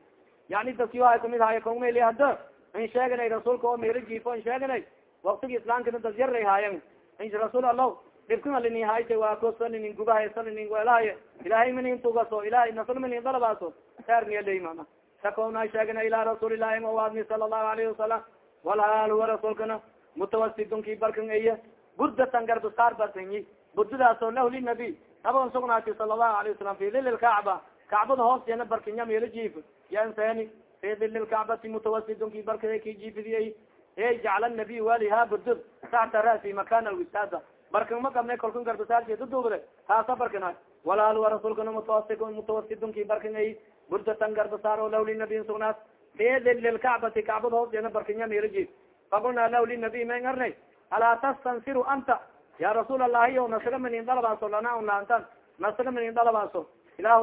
yani dadki waa kumid haaye kaumel hada in sheeganay rasuulka oo meelo jiifo in sheeganay waktigi islaamkana dad yaray haayan in rasuul allah. Dhibkana linihayse waa kosalinin gubahay salinin weelahaye ilahay minin tugaso ilahay nasr minin dalabaaso saarniyaley mana. Sakona sheegana ilaa rasuulillahi mawaadni sala allahu alayhi wasalam walhaal huwa rasuulkana mutawasidun ki barkan eye burdatan garbasaar barkanyi burdadaasoo lahu linabiy nabagan sugnaati sala allahu alayh wasalam fi dili lkacba kacbada hoosteena barkinya meelo jiif. Yanseni fi dili lkacbati mutawasidun ki barkada ki jiifidiyay e jacla nabiy waliha burdud taxta ra'si makan alwisaada barkan ma qabne kalkun garbasaarkeedaduubde taasa barkana walaal wa rasuulkana mutawasi mutawasidun ki barkan ay burdatan garbasaar o lahu linabiy sugnaat fi dili lkacbati kacbada hoosteena barkinya meelo jiif. Faqulna lahu linabiy may ngarnay alaa tastansiru anta ya rasuul allahi o nasaga minin dalabaaso lana laantan nasaga minin dalabaaso ilah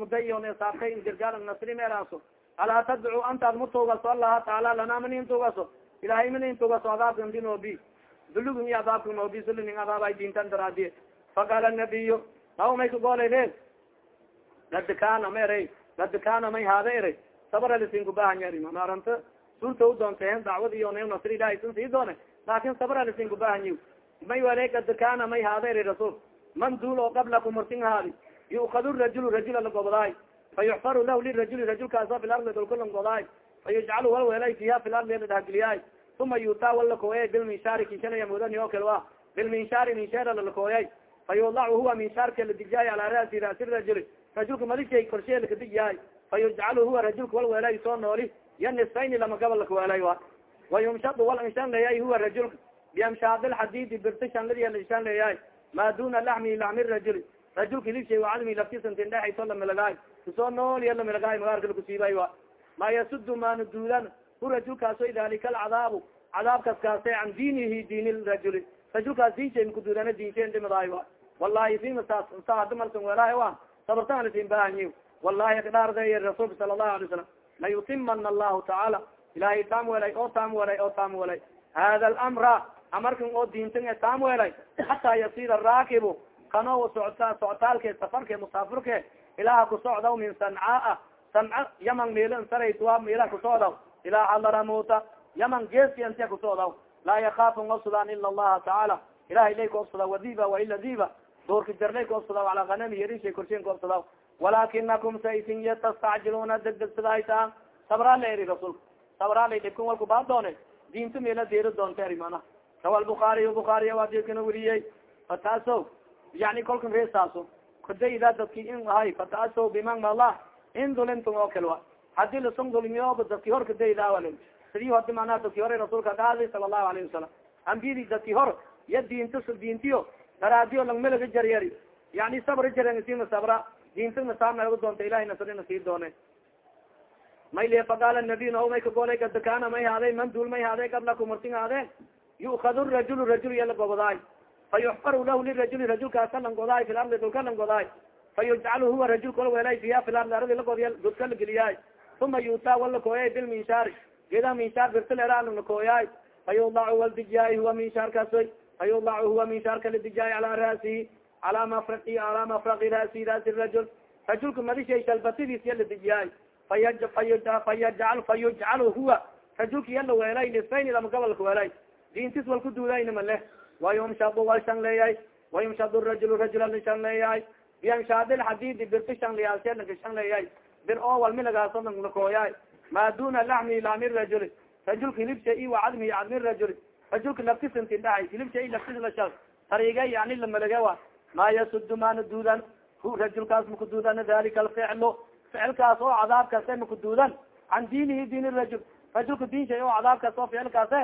mudayon saabkay gargaar nasri meelaaso alaa tadcu anta ad mutugaso allaha taala lana manin tugaso ilahay manin tugaso adaabkan di noobi dulugin iyo adaabka noobi sulinin adaabay dintan daraadiye faqala nabiyo aw may kagoolay re gad kana ma eray gad kana may haada eray. Sabralisin kubahanya eri maaranta suurta u doonteen dacwad iyo na nasri ilahay san sii doone laakin sabralisin kubahanyi may wale kad kana may haada eri rasul man duul oo qablaku murtin haadi yuukad rajul rajula lagobdaay fa yuxfaru lahu lirajuli rajulkaasa fi lardi dulkulan godaay fa yujcalu wal weelay fiha fi lardi ladhageliyaay uma yutaa walakooyay bilminshaari kishanaya mudani oo kale wa bilminshaari minshaara lalakooyay fa yudacu huwa minshaarka ladijaay alaa rasi rasi rajuli rajulka madishay korshe lakadijaay fa yujcalu huwa rajulka wal weelay soo nooli ya nisfayni lama gabal lakaweelay wa wayumshadu wal inshan leeyay huwa rajulka biamshaad lxadidi birta shanladiya laishan leeyahay ma duna laxmi laxmi rajuli rajulka hilibshay wacadmi laftisantin dhexayso lamilagaay ku soo nool iya lamilagaay magaarka lakusiibay wa ma yasudu maana duudan hu rajulkaaso dalika alcadaabu cadaabkas kaase can diinihi diin rajuli rajulkaas diinshay makuduudana diinshayn dhimadaay wa wallahi sima saas sa hada marsan weelahay wa sabartaan isin bahanyi wallahi kadhaarday rasuulka sala allahu alay salam layutimana allahu tacaala ilahay taam welay oo taam welay oo taam welay hada alamra amarkan oo diintan taam welay hataa yasira raakibu kano socta soctaalke safarke musaafirke ilaha kusocdaw min sancaa sanca yaman meeln saraytua meelaha kusocdaw ilaa xadaramuta yaman geesiantia kusocdaw laa yakaafu ngobsadaan ila allaha tacaala ilahay lay kaobsada wadiba waila diba doorka jarlay kaobsadaw calaa kanami yarishay korshen kaobsadaw walakinakum saisin yatastacjiluna degdegsadahayta sabraa la eri rasuulka sabraa la dhibkan walku baa doone diinta meela deeri doonta eri mana. Rawa lbukaariy bukaariya waa diikana weriyey fataaso yani kolkan reesaaso kadayda dadki in ahay fataaso biman mala. In dulintum oo kale wa haddii lasun dulmiyooba dadki hor kadayda wal sidii hodi manaa dadki hore rasuulka kaadi sala allahu alayhi wasalam ambiyadi dadki hor ya diinta diintiyo daraadiyo langmelaga jaryari yani sabra jaren isima sabra. Diinta nasaarna uga doonta ilahay nasrina sii doone mayli faqaala nabiy naho may kagolay kad kaana may haaday man duul may haaday qablaku martin haadeen yu'kad rajul rajul iya lagobodaay fa yuxfaru lahu lirajuli rajulkaasa langodaay fi lardi dulka langodaay fa yujcalu huwa rajulka wal weelay fiha fi lardi aradi lagodiya dudka lageliyaay uma yutaa wal lakooyay bilminshaari geedaha minshaar birtileeraan lakooyaay fa yudacu wal dijaay huwa minshaarkaasoy fa huwa minshaarka ladijaay calaa rasihi ala mafraqi ala mafraqi rasi rasi rajul. Rajulka madishay shalbatidiis ya ladijiyaay fayajcal huwa rajulka iya laweelay nisfayn lama gobolka weelay diintis wal kuduudayna maleh wayumshadu wal shan leeyahay wayumshadu rajul rajula la shan leeyahay bianshaad lxadidi birti shan liyaasee lanka shan leeyahay bir oo walmilagaaso lakooyaay ma duna laxmi laxmi rajuli rajulka hilibsha i wa cadmi rajuli rajulka laftisanti dhahay hilibsha i laftis lasha tariga yani lamalage wa ma yasudu mana duudan hu rajulkaas makuduudan dalika alficlu ficilkaas oo cadaabkaase makuduudan can diinihi diin rajul rajulka diinshay oo cadaabkaas oo ficilkaase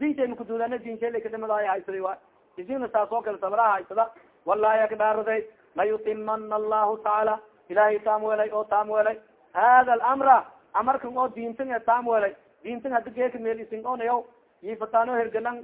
diinshay makuduudana diinshay lakadhimadaay haysada wa isina saas oo kale sabraha haysada wallahi akdhaaraday layutimana allahu tacaala ilahay taam welay oo taam welay hada alamra amarkan oo diintan taam welay diintan hadi geeka meel isin onayo ifatano hergalan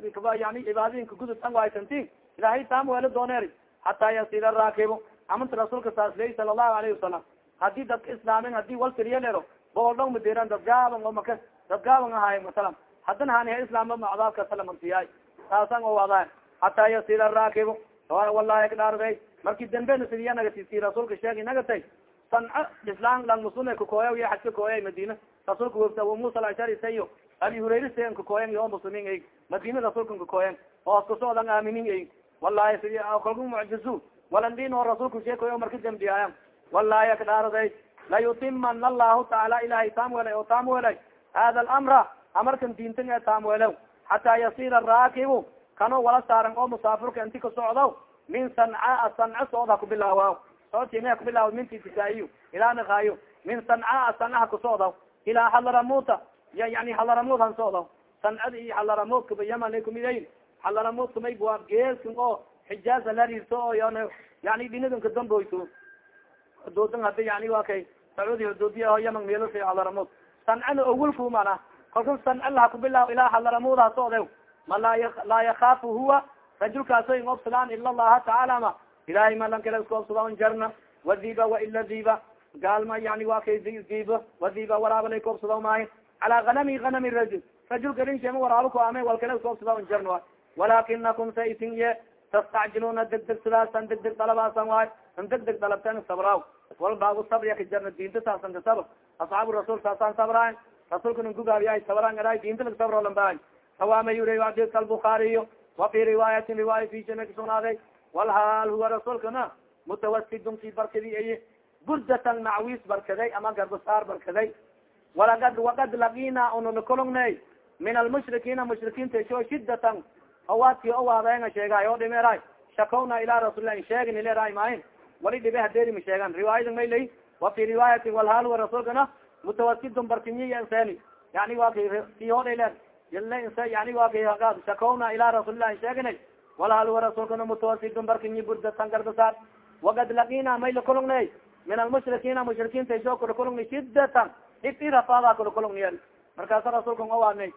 yani cibaadinka gudubtan haysanti ilahay taam wela dooneer hataa yasira raakibo amanta rasuulka saas ley sala allahu alayhi wasalam haddii dadka islaamin haddii wal tiriyalero bool dhong madiran dad gaaban oo maka dad gaaban ahaay masalan. Haddana haniha islaamba ma cadaabka salamarsiyaay saasan oo wada hataa yasira raakibo wallahi kadhaarday marki dambena sidiya nagatisi rasuulka sheegi nagatay sanca islam lang musune kakooya ya xaj kakooya madina rasuulka wefta abu musa alashari sayo abi hurayra sayan kakooyan yo muslimin ey madina rasuulka kakooyan oo askasocdan aaminin ey wallahi sidi kalku mucjizu. Walandin oo rasuulka sheekoyo marka dambiyaayan wallahi akdhaaraday layutimana allahu tacaala ilahay taam welay oo taam welay hada alamra amarkan diintan ee taam welew xataa yasira raakibu kano wala saaran oo musaafirka inti ka socdo min sancaa sanca socod ha kubilaawa socodki me kubilaawa minti tisaa'iyo ilaa nakaayo min sancaa sanca ha kusocdo ilaa xalaramuta ya yani xalaramud han socdo sancada iyo xalaramudkaba yaman kumidayn xalaramudka may geelkan oo xijaaza lariirto oo yan yani dhinadanka damboyto xuduudan hadi yani waa kay sacuudi xuduudiya oo yaman meelasa xalaramud sancana owalku mana kalka sanca laha kubilaaw ilaa xalaramud ha socde ma laa yakaafu huwa rajulkaaso in obsadaan ila allaha tacaala ma ilahay malan kala isku obsada jarna wadiba waila diba gaalma yani waa kay diba wadiba waraabala ku obsada maayo calaa ganami ganami rajul rajulka rinshema waraabo ku ame wal kala isku obsada jarna walakinakum sa isin ye tastacjiluna degdeg sidaasan degdeg dalabaasan waay an degdeg dalabten sabraw walbaabu sabriya ka jarna diinta saasan ka sabr. Asxaabu rasuul saasaan sabraayn rasuulka nan gugaabiyahay sabran garay diinta lag sabro lambaay. Sawaama yuri adika albukaariyo wa fi riwaayatin riwaaya fisana kasunaaday walhaal huwa rasuulkana mutawasidun ki barkadi ay. Burdatan macwiis barkaday ama garbasaar barkaday. Walagad wakad lagina unulakolongnay min almushrikiina mushrikiinta sho shidatan hawaadki owaadeenga sheegay oo dhimeray. Shakawna ilaa rasulilah sheegin ileray maahin wali dhibe hadeeri ma sheegan riwaayada may lay wa fi riwaayatin walhaal huwa rasuulkana mutawasidun barkinyiya insani yani wa ki hodhaylen yani wa kag shakawna ilaa rasuulilahi sheeginay walhal wa rasuulkana mutawasidun barkinyi burdatan garbasaar wakad lagina may lakulungnay min almushrikiina mushrikiinta soo kulakulungni shidatan ifirafaada kulakulungniy markaasa rasuulka awaanay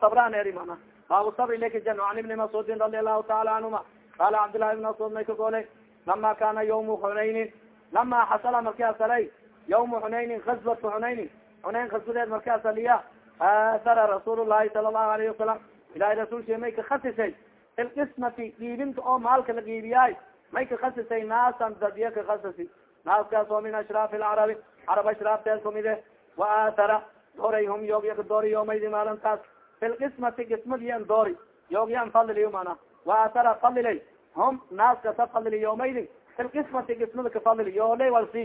sabraan eri mana. Baabu sabri laka jan an ibni mascuudin radi allahu taala canhuma qaala cabdillahi ibn mascuud may ka golay lama kana yawmu xunaynin lama xasala marki asalay yawmu xunaynin gazwatu xunaynin xunayn kasbadeed marki asaliya athara rasuul lahi sala allahu alayhi wasalam ilahay rasuulki may kakasisay ilqismati dhiibinta oo maalka la dhiibiyaay may kakasisay naasan dadya kakasisi naaskaas oo min ashraafi lcarabi carab ashraafteed kumide wa athara dooray hum yoogya doori yoomaydi maalintaas filqismati qismadiyan doori yoogyan fadliyo mana wa athara fadlilay hum naaskasa fadli yoomaydi filqismati qismada kafadli yoolay walsi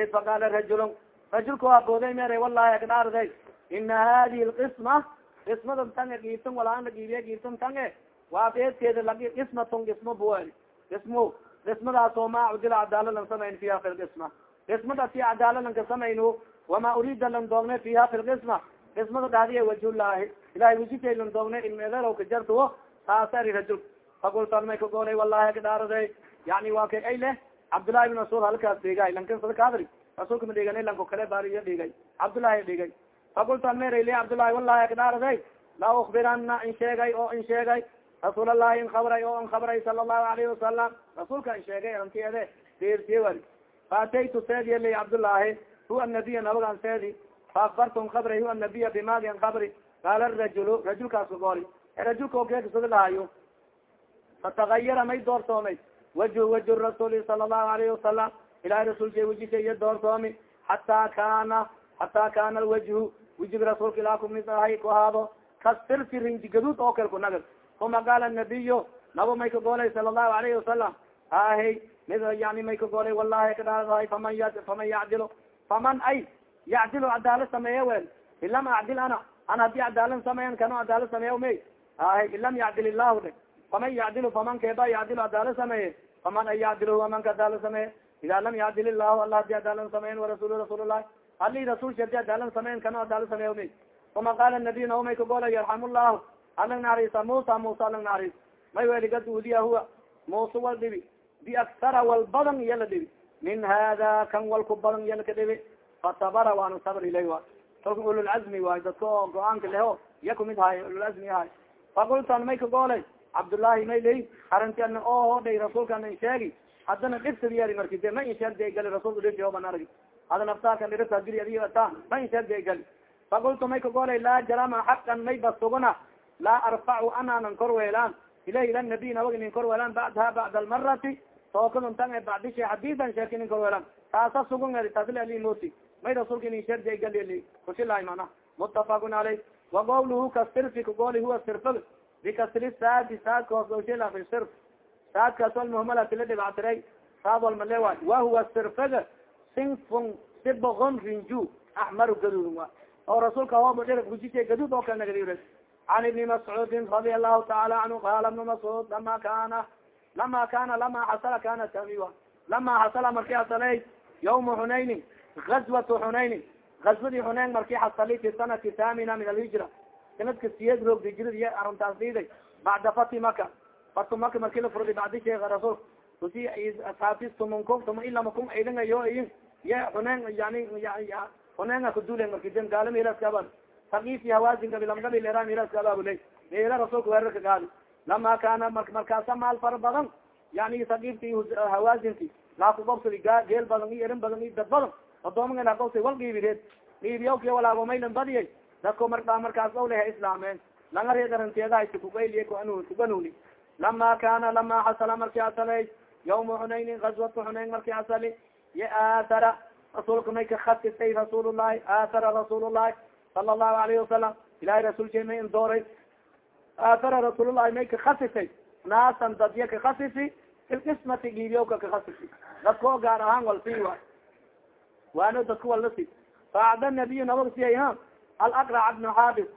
id faqaala rajulun rajulka waa booday mere wallahi akdhaarday ina hadihi lqisma qismada tange giibtan walaan la giibiya giibtan tange waa beedkeeda lagi qismatun qismo buel qismo qismadaas oo ma cudila cadaala lan samayn fiha fi lqisma qismada ti cadaala lan ka samayno wama urida lan doogne fiha fi lqisma qismada dhahdiya wajhullaahi ilahay wajikay lan doogne ilmeedelow ka jartuo taasari rajul fakultan may ka goolay wallahi kadhaaraday yani waa kay ay leh cabdullahi ibn mascuud halkaas dhigay lankan sada kaadri rasuulka ma dhigana lanko kale baariyo dhigay cabdullahi dhigay fakultan merayli cabdullahi wallahi kadhaaraday la ukbirana in sheegay oo in sheegay rasuul allahi in kabray oo in kabray sala allahu alayhi wasalam rasuulka in sheegay antiede dirsiwal faataytu seediya li cabdullaahi huwa nabiya nabagan seedi faakbartum kabray huwa nabiya bimadian kabri qaala rajulu rajulkaas ka gooli rajulka o keekasada lahayo fatagayara may doorsoomay wajhu wajhu rasuuli sala allahu alayhi wasalam ilahay rasuulka wejisa iyo doorsoomi hataa kana hataa kana alwajhu wejiga rasuulka ilaa kumid ahay ku ahaado kasirsi rinji gaduud oo kale kunagad uma qaala nabiyo nabo may ka goolay sala allahu alayhi wasalam ahay mid yani may ka goolay wallahi kadhaadahay faman y faman yacdilo faman ay yacdilu cadaala sameeye wel in lam acdil ana an haddii cadaalan sameeyan kano cadaala sameeya may ahay in lam yacdil illahu de faman yacdilu faman keeba yacdilu cadaala sameeye faman ay yacdilu amanka cadaala sameeye ida lam yacdil illahu alla haddii cadaalan sameeyan warasulu rasuul lahi ali rasuulki haddii cadaalan sameeyan kano cadaala sameeya may uma qaala nabiy nao may ka goolay yarxam llahu alang naxariisa musa musa alang naxariis may weli gad udiya huwa musa wal dhibi biaksara wal badan iya la dhibi min hada kan walku badan iya laka dhibi fatabara waanu sabr ilay wa kolka ululcazmi waay dadka oo go'aanka leho iya kumid haay ululcazmi ahay fakultan may ka goolay cabdullaahi may ley arinti ana oo hodhay rasuulka ana sheegi haddana dhibsadiyaari marki de ma insheegda gali rasulka dhibsooban argi hada naftaaka dhiribta gili adiga ta ma insheegda gali. Fakultu may ka goolay laa jarama xaqan may basuguna laa arfacu anaanan kor weelaan. Ilah ila nabiy nabag nin kor weelaan bacdaha bacda almarati tookadun tan e bacdishe xadiidan sheeki nin kor weelaan. Taasa sugun ali moti may rasuulka inin sheegda gali kusilahay mana mutafaqun caleyh wa qawluhu kasirfi kagooli huwa sirfag bikasri saadi saadka hoos oshela fi sirf saadkaas almuhmalati la dhibactiray saad walmale waay wahuwa sirfaga sinfun sibon rinju axmaru gaduud wa oo rasuulka hooba dhirab gujise gaduud oo kale nagadi can ibni mascuudin radia allahu taala canhu qala ibnu mascuud lama kana lama kana lama xasala kana tamiwa. Lama xasala marki xasaley yawma xunayni gazwatu xunayni gazwadii xuneyn marki xasali fi sanati thamina min alhijra sanadka siyeed roogda hijrad iyo aruntaas diiday bacda fati maka fatu maka marki la furday bacdi sheeka rasuul usi asxaabtis tumanko tuma ilama kun aidangayo iyin ya xuneyn yani xuneynga kudulen marki den gaala melaskaban sakif iyo hawaasin gabilam gabil era melaskabaabuley meela rasuulka weerarka gaadi lama kana markaasa maal fara badan. Yani sakifti hawaasinti laakugobsadi geel badan iyo erin badan iyo dad badan. Odoomaa lagobsa wal giibireed giibiyawki walaagomaylan badiyay dadko markaa markaas awleha islaameen langa kuganuni lama kana lama xasala marki xasalay yawma xunaynin gazwatu xunayn marki xasali ya athara rasuulka may ka khasisay rasuulullahi athara rasuulullahi sala allahu alayhi wasalam ilahay rasuulsha may indooray. Athara rasuulullahi may ka khasisay naasan dadya ka khasisi filqismati giibiyawka ka khasisi. Dadkoo gaar ahaan walsii wa. Waano dadka walasi faacda nabiy nabag siyay ha alaqrac bnu xaabis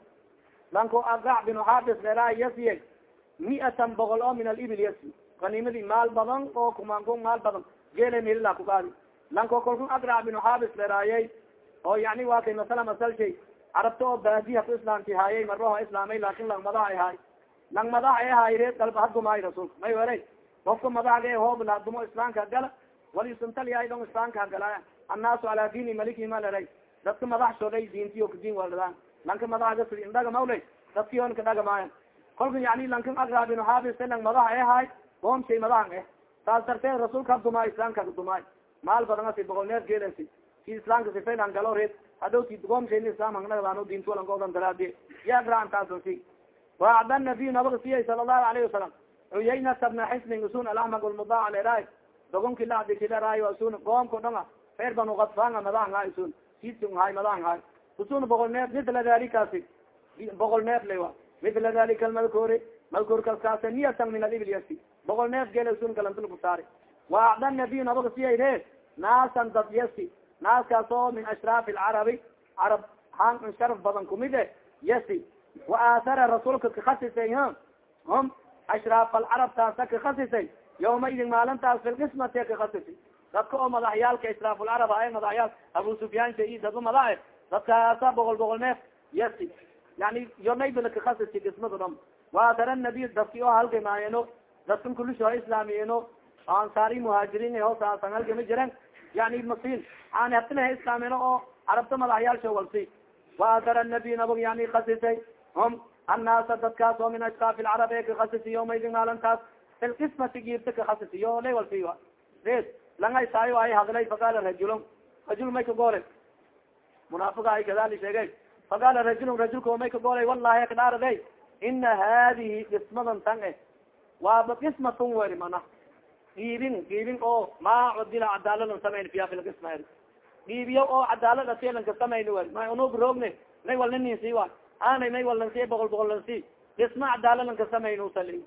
lanko aqrac binu xaabis leraa yasiyay miatan boqol oo min alibil yasi qanimadii maal badan oo kumaanku maal badan geela milila kugaadi lanko kolku aqrac binu xaabis leraayay oo yani waa kay masala masal shay carabta oo baadiha ku islaamti haayay maraho islaamay laakin lang madax ahaay lang madax e haay reed dalba hadgumaayo rasuulka may welay qofka madaxga e hoob ladumo islaamka gala walisuntalyahay dong islaamka hagala annaasu calaa diini maliki ma leray dadka madax sooday diintiyo kadiin waladaan lanka madaxga sid indhaga mawlay dadki on kadhaga maayan. Kolka yani lanka aqra binu xaabis lang madax e haay boom shay madaxan eh. Saas darteed rasuulka habdumaay islaamka kadumaay maal badan asi boqol neef geelasi si. Islaamka sifaylan galo reed hadowti boom shay islam hangnagadaano diintwalankodan daraadi. Ya aqraan taasan si. Waacda nabiy nabaga siyay sala allahu alayhi wasalam cuyaynata bna xisnin usun alaxmaq lmudaa leeraay dogonki laadikileraay usun qoomka dhonga reer banu kadfanga madaxnga usun sisinhay madaxnhay usun boqol neef mila dalikaasi boqol neef lewa mila dalika almadkuuri madkuurkas kaase miyatan min alibil yasi. Boqol neef gele usun galantul kusaari waacda nabiy nabaga siyay re. Naasan dad yasi. Naaskaas oo min ashraafi alcarabi carab han sharaf badan kumid e yasi waaahara rasuulka kakhasisay hum? Ashraaf alcarab taasa kakhasisay yawma idin maalintaas filqismati kakhasisay dadka oo madaxyaalka israafulcarab ay madaxyaal abu sufyaan sha dadba madaxe dadkaasa boqol boqol neef yasi yani yonaybila kakhasisay qismada dham waathara nabiy dadki oo halgamaayeno dadkan kulish ho islaamiyeno ansaari muhaajiriin hoosaasan halgama jiran yani masin aan hatinaha islaamino oo carabta madaxyaalsha walsi waathara nabiy nabag yani khasisay hum annaasa dadkaas oo min ashkaafi lcarab ee kakasisi yawmaydin maalintaas filqismati giibta kakasisi yo lay walsi res langay saayo ay hadlay faqaala rajulon rajul may ka goolay munaafiga ay kadali sheegay faqaala rajulun rajulka may ka goolay wallahi kadhaaraday ina hadihi qismadan tan e waaba qismatun weri mana giibin giibin oo maa cudila cadaaladan samayn fiya filqisma eri giibiyo oo cadaalad asilanka samayn weri ma unug roogne nay walninisi wa aanay may walansi boqol boqol lansi gisma cadaalalanka samayn usali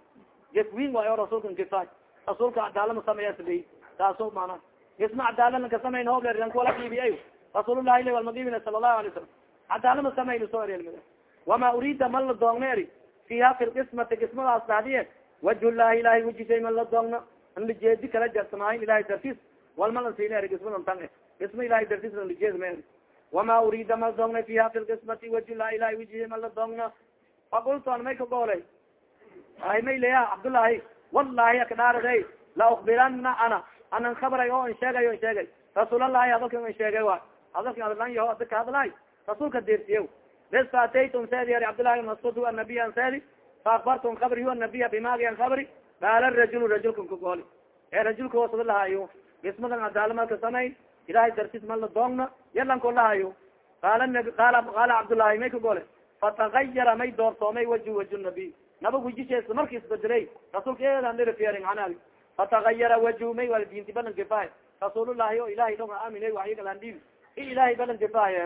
geswin waayo rasuulka kifa rasuulka cadaalama sameeya sali taaso mana gisma cadaalalanka samayn hooble lanka wala giibiyay rasuulullahi la walmagibina sala allahu alay salam cadaalama samayn soo erelmid wama urida man la doogna eri fiha fi lqismati qismadaas dhahdiye wajhullahi ilahay wejisay man la doogna an lijeedi kala jarsamaahin ilahay dartis walma lan siina eri qismadan tan e qisma ilahay dartis an lijeed ma eri wama urida ma doogna fiha fi lqismati wajhullahi ilahay wejisay man la doogna fakultu an may ka goolay? Ay may leya cabdullahi wallahi akdhaaraday la ukbirana ana anan kabray oo an sheegay o an sheegay rasuulallahi hadalkan an sheegay wa hadalkan adlan yaho ada ka hadlaay rasuulka deersiye bes faataytum seedi ari cabdullahi masud hu anabiy an seedi faakbartum kabri hu anabiya bimaagi an kabri qaala rajul rajulkan ka gooli. Ee rajulka hoosada lahayo gismadan adaalamalka samayn. Ilahay dartis ma la doogna yalanko lahayo qaala nabi qaala qaala cabdullahi may ka gole fatagayara may doorsoomay waju waju nabiy. Nabag wejishees marki isbedelay rasuulka eedan dhirifyerin anag fatagayara waju may wala diinti balan kifaay rasuulullahi o ilahay dhonga aaminay waxyagalaan dhiibi i ilahay balan kifaaye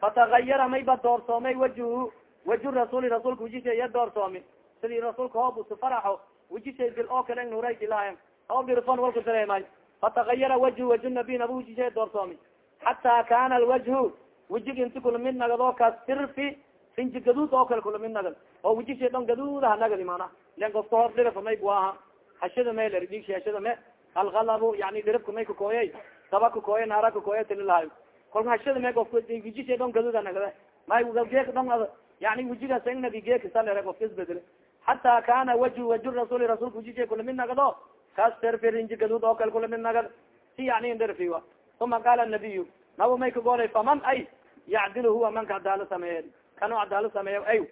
fatagayara may ba doorsoomay waju waju rasuuli rasuulka wejishe iya doorsoomi sidii rasuulka hoob usu faraxo wejishay bil oo kale nuraysilahay oo birfon walku dareemay fatagayara waju waju nabiy naba wejishe doorsoomi xataa kana alwajhu wejig inti kula mid nagado ka sirfi rinji gaduud oo kale kulamid nagad oo wijisha dhon gaduudaha nagadi mana len kofka hor dhiraf may buaha hashada me ler dhigshi hashada me. Algalabu yani dhirafka may kakooyay daba kakooya naara kakooya tililahayo kolka hashada me ofka wijisha dhon gaduuda nagade. May geeka dhon ad yani wijigaas nagi geeka salere kofka isbedele xata kana waju waju rasuli rasulka wijisha kulamid nagado. Kas derfi rinji gaduud oo kale kulamid nagad si yani derfi wa. Uma qaala nabiyu nabo may kagolay faman ay yacdil huwa manka adaalo sameeye kano adaalo sameeya ay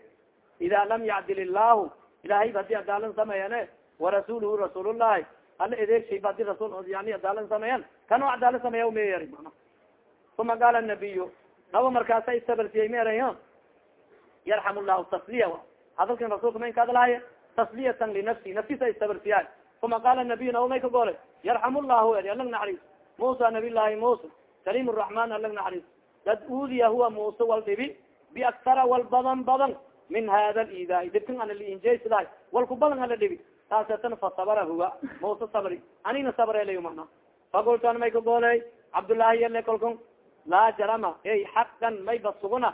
ida lam yacdil illahu ilahay ba haddii adaalan sameeyane warasuluhu rasuulullahi. Ala edeegshay ba haddii rasul yani adaalan sameeyan kano adaalo sameeya meyer mana uma qaala nabiyu nabo markaasa istabarsiyay meerayo yarxam llahu tasliya. Hadalkan rasulka mayn kaadalahaye tasliyatan linafsi naftiisa istabarsiyaay uma qaala nabiyu nabo may kagolay yarxam llahu eri alag naxariis. Musa nabiy llahi musa kalim raxman alag naxariis. Dad uudiya huwa muuse wal biaktara wal badan badan min hada lidaai dhibkan ana liinjaysidahay wal ku badan ala dhibi taasatan fasabara huwa muuse sabri anina sabrelay mana fakultan may kagooley cabdullaahi yale kalkun laa jarama ey xaqan mayba suguna.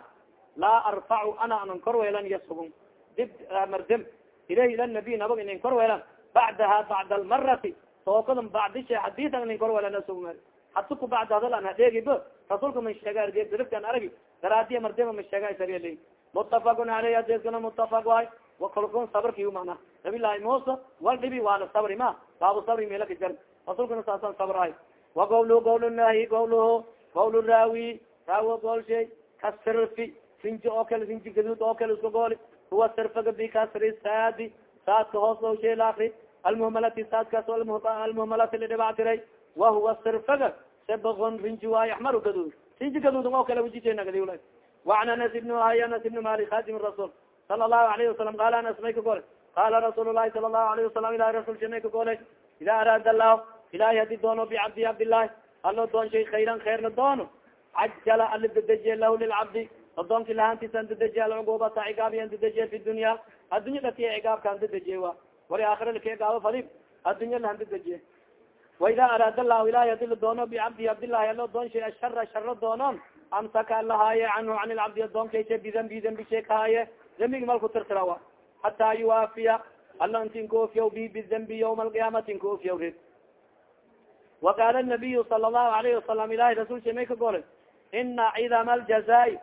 Laa arfacu ana anan korweelan iya sugun. Dib mardem ilayh ila nabiy nabag inin korweelan bacdaha bacda almarati tookadan bacdishe xadiian inin korweelan sugun hasuku bacda hadal an hadeegibo rasulka man sheega arge dirifkan aragi daraadiya mardema ma sheega sariyaley mutafakun aleyh adeeskana mutafak waay wakalkun sabrki mana. Nabilahi musa wal dhibi waana sabri ma. Baabu sabri meela ka jar rasulkana saasan sabrahay wa gawlu gawl nahi gawluhu gawl raawi raawo gool shay ka sirfi sinji oo kale sinji gaduud oo kale iska gooli huwa sirfaga bikasri saadi. Saadka hoos oo shay laakri. Almuhmalati saadkaas almuhmalati lidhibactiray wahuwa sirfaga sabon rinji waayo axmaru gaduud rinji gaduudn oo kale wujijeenagadiula waan anas ibn anas ibn malik khadim rasul sala allahu alayhi wasalam qaala anas may ka gole qaala rasuul lahi sala allahu alayhi wasalam ilahi rasulsha may ka gole ida araada allahu ilahi haddii doono bicabdi cabdillahi allo doon shay khayran khayrna doono cajala ala dedejiye lahu lilcabdi adoonki lahaantiisan dedejiye alcugubata cigaabiyan dedejiye fi dunya. Addunya dhatiya cigaabkaan dedejiye wa. Wali aakhira laka cigaabo fadib addunya lahan dedejiye waida araada lahu ilahi haddii la doono bicabdi cabdillahi allo doon shay ashara sharo doonon. Amsaka alahaaye canhu can ilcabdi adoonkaysa bidambi dambi shay dambigi malku tirtirawa hataa yuwaafiya alla intin kaofiyaw bi bidambi yawma alqiyaamati inkaofiyaw red waqaala nabiyu sala allahu alayhi wasalam ilahi rasulsha may ka golay ina cidama aljazaai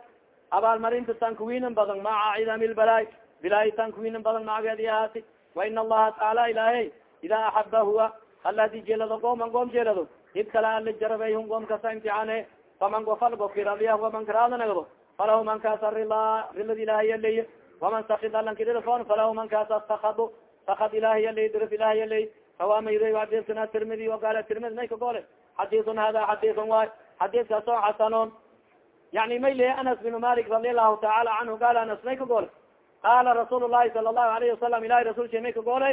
abaalmarinta tankuwinan badan maca cidami lbalaay bilaayi tankuwinan badan macageedi ahaati wa ina allaha taala ilaahay idaa axaba huwa ala haddii jeelado gooman goom jeelado id kala ala jarabeyhum goom kasa imtixaane faman gofal gofki radiya karadanagdo falahu man rila rilad ilahi yaley waman sakid alankidhirfon falahu man kaasa sakado sakad ilahi yaley dirif ilahi yaley rawamayday xadiskana tirmidi waqaala tirmidi may ka gole xadisun hada xadisun waay xadiskaas oo xasanon yani may lehe anas bin malik radi allahu taala canhu qaala anas may ka gole qaala rasuul llahi sala allahu alayhi wasalam ilahi rasulsha may ka gole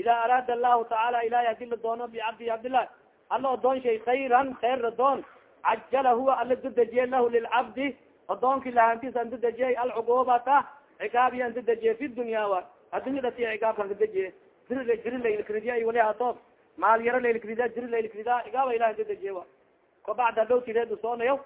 ida araada allahu taala ilahi haddii la doono bicabdi cabdillahi alla odoon shay khayran khayr la doon cajala huwa ala dadejiye lahu lilcabdi adoonki lahantis an dadejiye alcugubata cigaabi an dadejiye fi dunya wa addunya dati cigaabkan kadajiye jiri jiri lailkridiya wali hato maal yaro lailkrida jiri lailkrida cigaaba ilahi dadejiye wa. Ko bacda dhowti reed usoonayo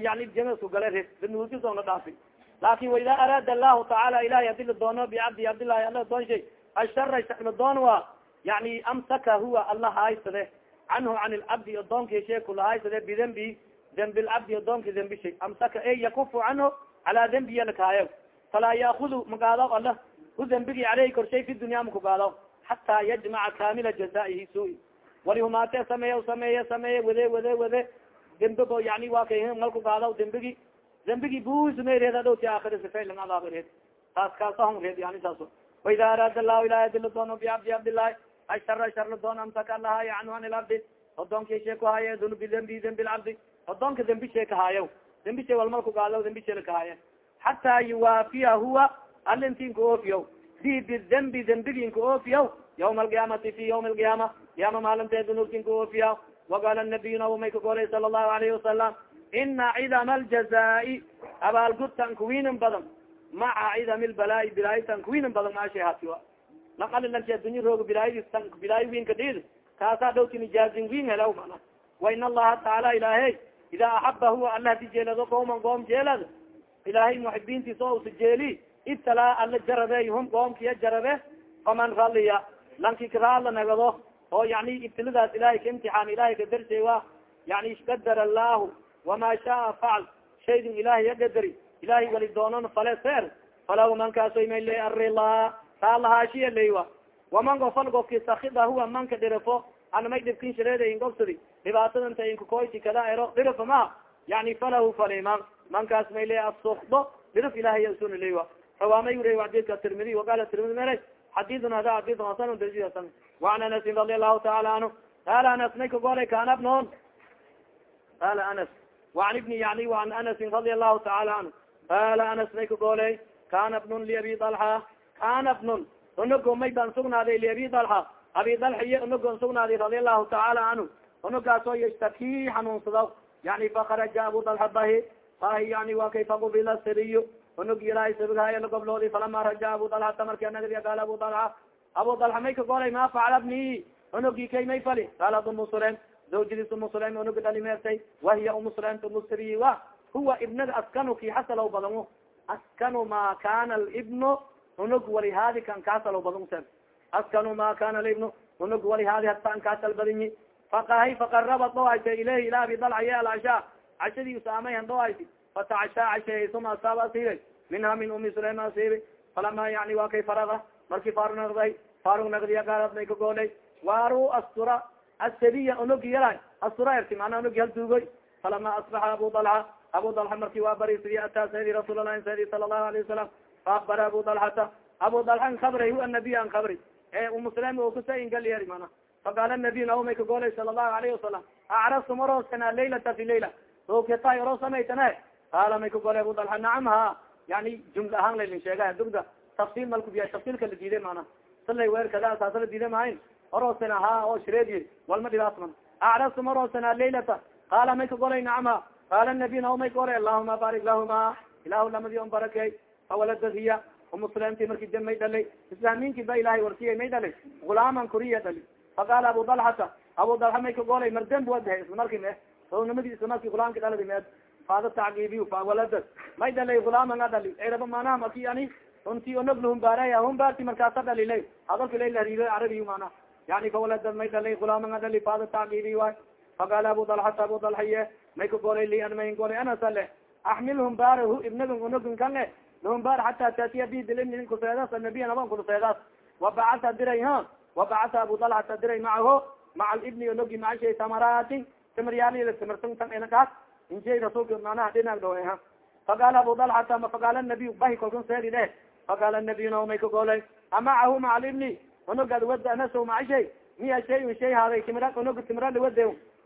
yani janasku gale reed danuutisona dhaafi laakin waida araada allahu tacaala ilahi haddii la doono bicabdi cabdillahi alla doon shay. Ashara shar la doon wa yani amsaka huwa alla haysade. Canhu can lcabdi adoonki shay kulahaysade bidembi dembi lcabdi adoonki dembi shay. Amsaka e yakufu canhu calaa dembiya lakaayo falaa yaakudu magaado ala hu dembigi aleyhi korshay fi dunya makugaado xataa yajmaca kamila jazaihi sui wali humaate sameeye sameeye sameeye wade wade wade dembigo yani waa kay malku gaado dembigi dembigi busumereed adhowti aakhiri sifaylan adaabireed taas kaasahon reed yani saas waida araada allahu ilahi adi la doono bicabdi cabdillahi ashara shar la doon amsaka lahaay canhu an ilabdi odoonki shee ku haaye bidembi dembi lcabdi odoonka dembi shee kahaayo dembi shee walmalku gaado dembi shee lakahaaye xataa yuwaafiya huwa alintin ka oofiya bi bidembi dembigin ka oofiya yawma alqiyaamati fi yawmi alqiyaama qiyaama maalinteed dunubtin ka oofiya waqaala nabiyu nawmay ka golay sala allahu alayhi wasalam ina cidama aljazaai abaalgud tankuwiinin badan maca cidami lbalaayi bilaayi tankuwiinin badan maashay hatiwa laqalilanki adunya rooga bilaayadis bilaayo winka dhid kaasaa dhowti nijaazin win helaw mana wa in allaha taala ilaahay idaa axaba huwa alla hadi jeelado qooman qoom jeelad ilaahay muxibiintiisa o usajeeli ibtalaa ala jarabe hum qoomkiya jarabe faman raliya lanki karaala nagado oo yani ibtiladaas ilahay ka imtixaan ilahay kadarshay wa yani qadar allahu wama shaa facal shaydin ilahay agadari ilahay wali doonon fale seer falahu mankaasoy may le arila taalahaashiya leywa waman gofal gofki sakida huwa manka dhirafo ana may dhibkin shareeda in gobsadi dhibaatadanta inkakoyti kada ero dhirafo ma yani falahu falima mankaas mayle asukdo dirf ilahay sunla hawaamay ure adidka tirmidi waqala tirmidi mere xadidun hada xadid hasan darjiasan waan anasin radi allahu taala anhu qala anas may kagolay kaanab noon. Qala anas waan ibni yani waan anasin radi allahu taala anhu. Qala anas may kagolay kana bnun liabi dalha kana bnun unugo may ban sugnaaday liabi dalha abi dalha iyo unugon sugnaaday radi allahu taala anhu. Unugaas oo yastaki yani fakaraja abu dalxa bahi bahi yani wa kay faqubila siriyo unug yarahay sabighay lagobloodi falama raja abu dalxata marki anagriya qaala abu dalxa abu dalxa may kagolay ma facala bni unugi kay may fali. Qaalat umu sulaim zawjadiis umu sulaim unugi dhalimeertay wahiya umu sulaim umusri wa huwa ibnaga askanu ki xasalow badano askanu ma kana libnu unug wali hadi kan kaasalow badan se askanu ma kana libnu unug wali hadi hata an kaasal badinyi fakahay fakaraba doayta ilayhi ila abi dalxa ye alcasha cashadii usaamay han doayti fatacashaa casheey uma asaaba asiibay minha min umi sulaim asiibi falama yani waa kay faraga marki faarug nagday faarug nagdiya gaalad may kagoolay waaru astura asabiya unugi yala astura erti mana unugi hal duugoy falama asbaxa abu dalxa abu dalxa marki waa bari sidi ataa saydi rasuul lahi saydi sala allahu alayه wasalam faakbara abu dalxata abu dalxa an kabray hu anabiy an kabri e umuslaim o kusa ingaliyari mana faqaala nabiy nao may kagoolay sala allahu alayhi wasalam acrastum orosana laylata fi layla oketa oro samaytane qaala may kagolay abu dalxa nacam ha yani jumla ahaan laylin sheega dugda tafsil malkubiya tafsilka la diiday mana salay weer kada la diiday maahin orosana ha oo shireediy walma dhibaas man acrastum orosana laylata qaala may kagolay nacam ha qaala nabiy nao may kagolay allahuma barik lahuma ilahu lamadi on barakey fawaladat hiya umuslaimti marki de may dhalay islaaminki ba ilahay warsiya may dhalay gulaaman kuriya dhali faqaala abu dalxata abu dalxa may kagolay mardemb wadahe isla marki me sownimadi isla marki gulaamki dhaladi me faada tacgiibiy fawaladat may dhalay gulaaman a dhali eraba manaha maki ani runti onogla humbaaraya humbaarti markaasa dhalilay hadalka lay lahariiyo carabiy mana yani fawaladat may dhalay gulaaman a dhali faada tacgiibiy waay faqaala abu dalxata abu dalxaye may kagolay li an mayn golay anasale axmil humbaarahu ibnagan unogan kan e humbaar xata taatiya bi bilibni kuseedas anabiya naban kuseedas wabacata diray ha wabacata abu dalxata diray macaho maca alibni onogi macashay tamaraatin timaryaalida timirsan inakaas injey rasulka manaha dhinag dhaw ha faqaala abu dalxata ma faqaala nabiy bahi kalkun seedi dheh faqaala nabiy nao may kagolay amacahu maca alibni onogad wada anaso macashay miya shay shay haaday timira onoga timira lawade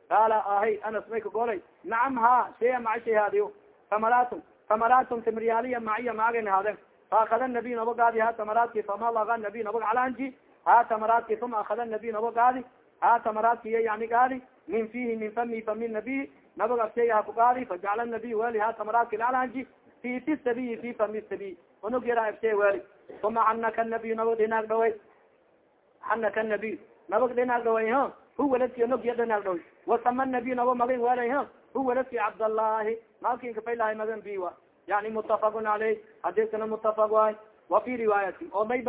qaala ahay anas may kagolay nacam ha shaya maca shay haadiyo tamaraatun tamaraatun timryaaliya maciya maagin haade faakada nabiy naba gaadi ha tamaraadki famalaga nabiy naba calanji ha tamaraadki uma akada nabiy naba gaadi ha tamaraadki ya yani gaadi min fihi min fami fami nabiy nabag afshay ha ku gaadi fajacala nabiy weli ha tamaraadki lacalanji fi fi sabiyi fi fami sabiy unug yara afshay weli uma xanaka nabiy nabag dhinaag dhaway xanaka nabiy nabag dhinaag dhaway ha hu waladki unug ya dhinaag dhaway wasama nabiy naba magin welay ha hu waladki cabdallahi malkin kafaylahay magan biwa yani mutafaqun aleyh hadiskana mutafaq waay wa fi riwaayati oo may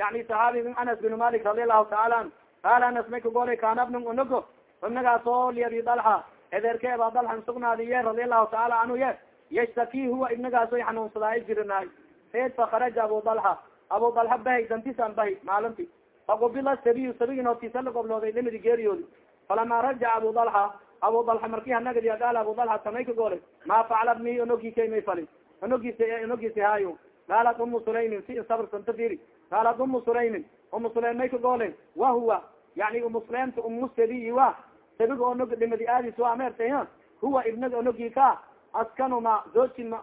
yani saxaabi anas bin malik radi allahu taala an qaala anas may kagolay kana bnun unugo unagaas oo liabi dalxa ederke aba dalxan sugnaadiye radi allahu taala canhu ye yashtaki huwa ibnagaas oy xanuunsadaay jirinaay ed fakaraja abu dalxa abu dalxa bahay dantisan bahi maalinti faqubila sabiy sabigi nootisa la goblooday limidi geeriyoodi falama rajaca abu dalxa abu dalxa marki hanagadi gaal abu dalxa samay ka goolay ma facala bni onogi kay may falin onogis onogisi haayo gaalat umu sulaymin si sabrsanta firi gaalat umu sulaymin umu sulaym may ka goolen wahuwa yani umu sulaymta umu sabiyi wa sabiga onog dhimadi aadis wa ameertay huwa ibnaga onogi ka askanuma zoojin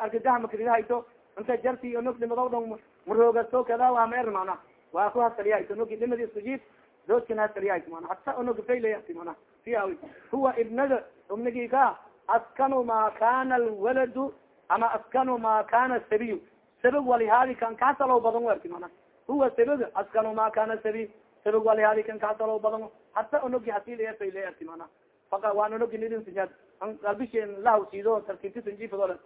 argagaha makridahayto inta jarti onog dhimado dhan maroogasto kada ameer mana waa ku hasaliyahay onogi dhimadi iskujiif zoojkin hasaliyahay mana hata onoga faylayati mana siawi huwa ibnaga ibnagi ka askanu ma kana alwaladu ama askanu ma kana sabiy sabig walihaadi kan kaasalow badan werti mana huwa sabig askanu ma kana sabiy sabig walihaadi kan kaasalow badan hata onogi hasilayafaylayati mana faka waan onogi nidin sinyad qalbishen lahawsiido tartiibtisanjifadole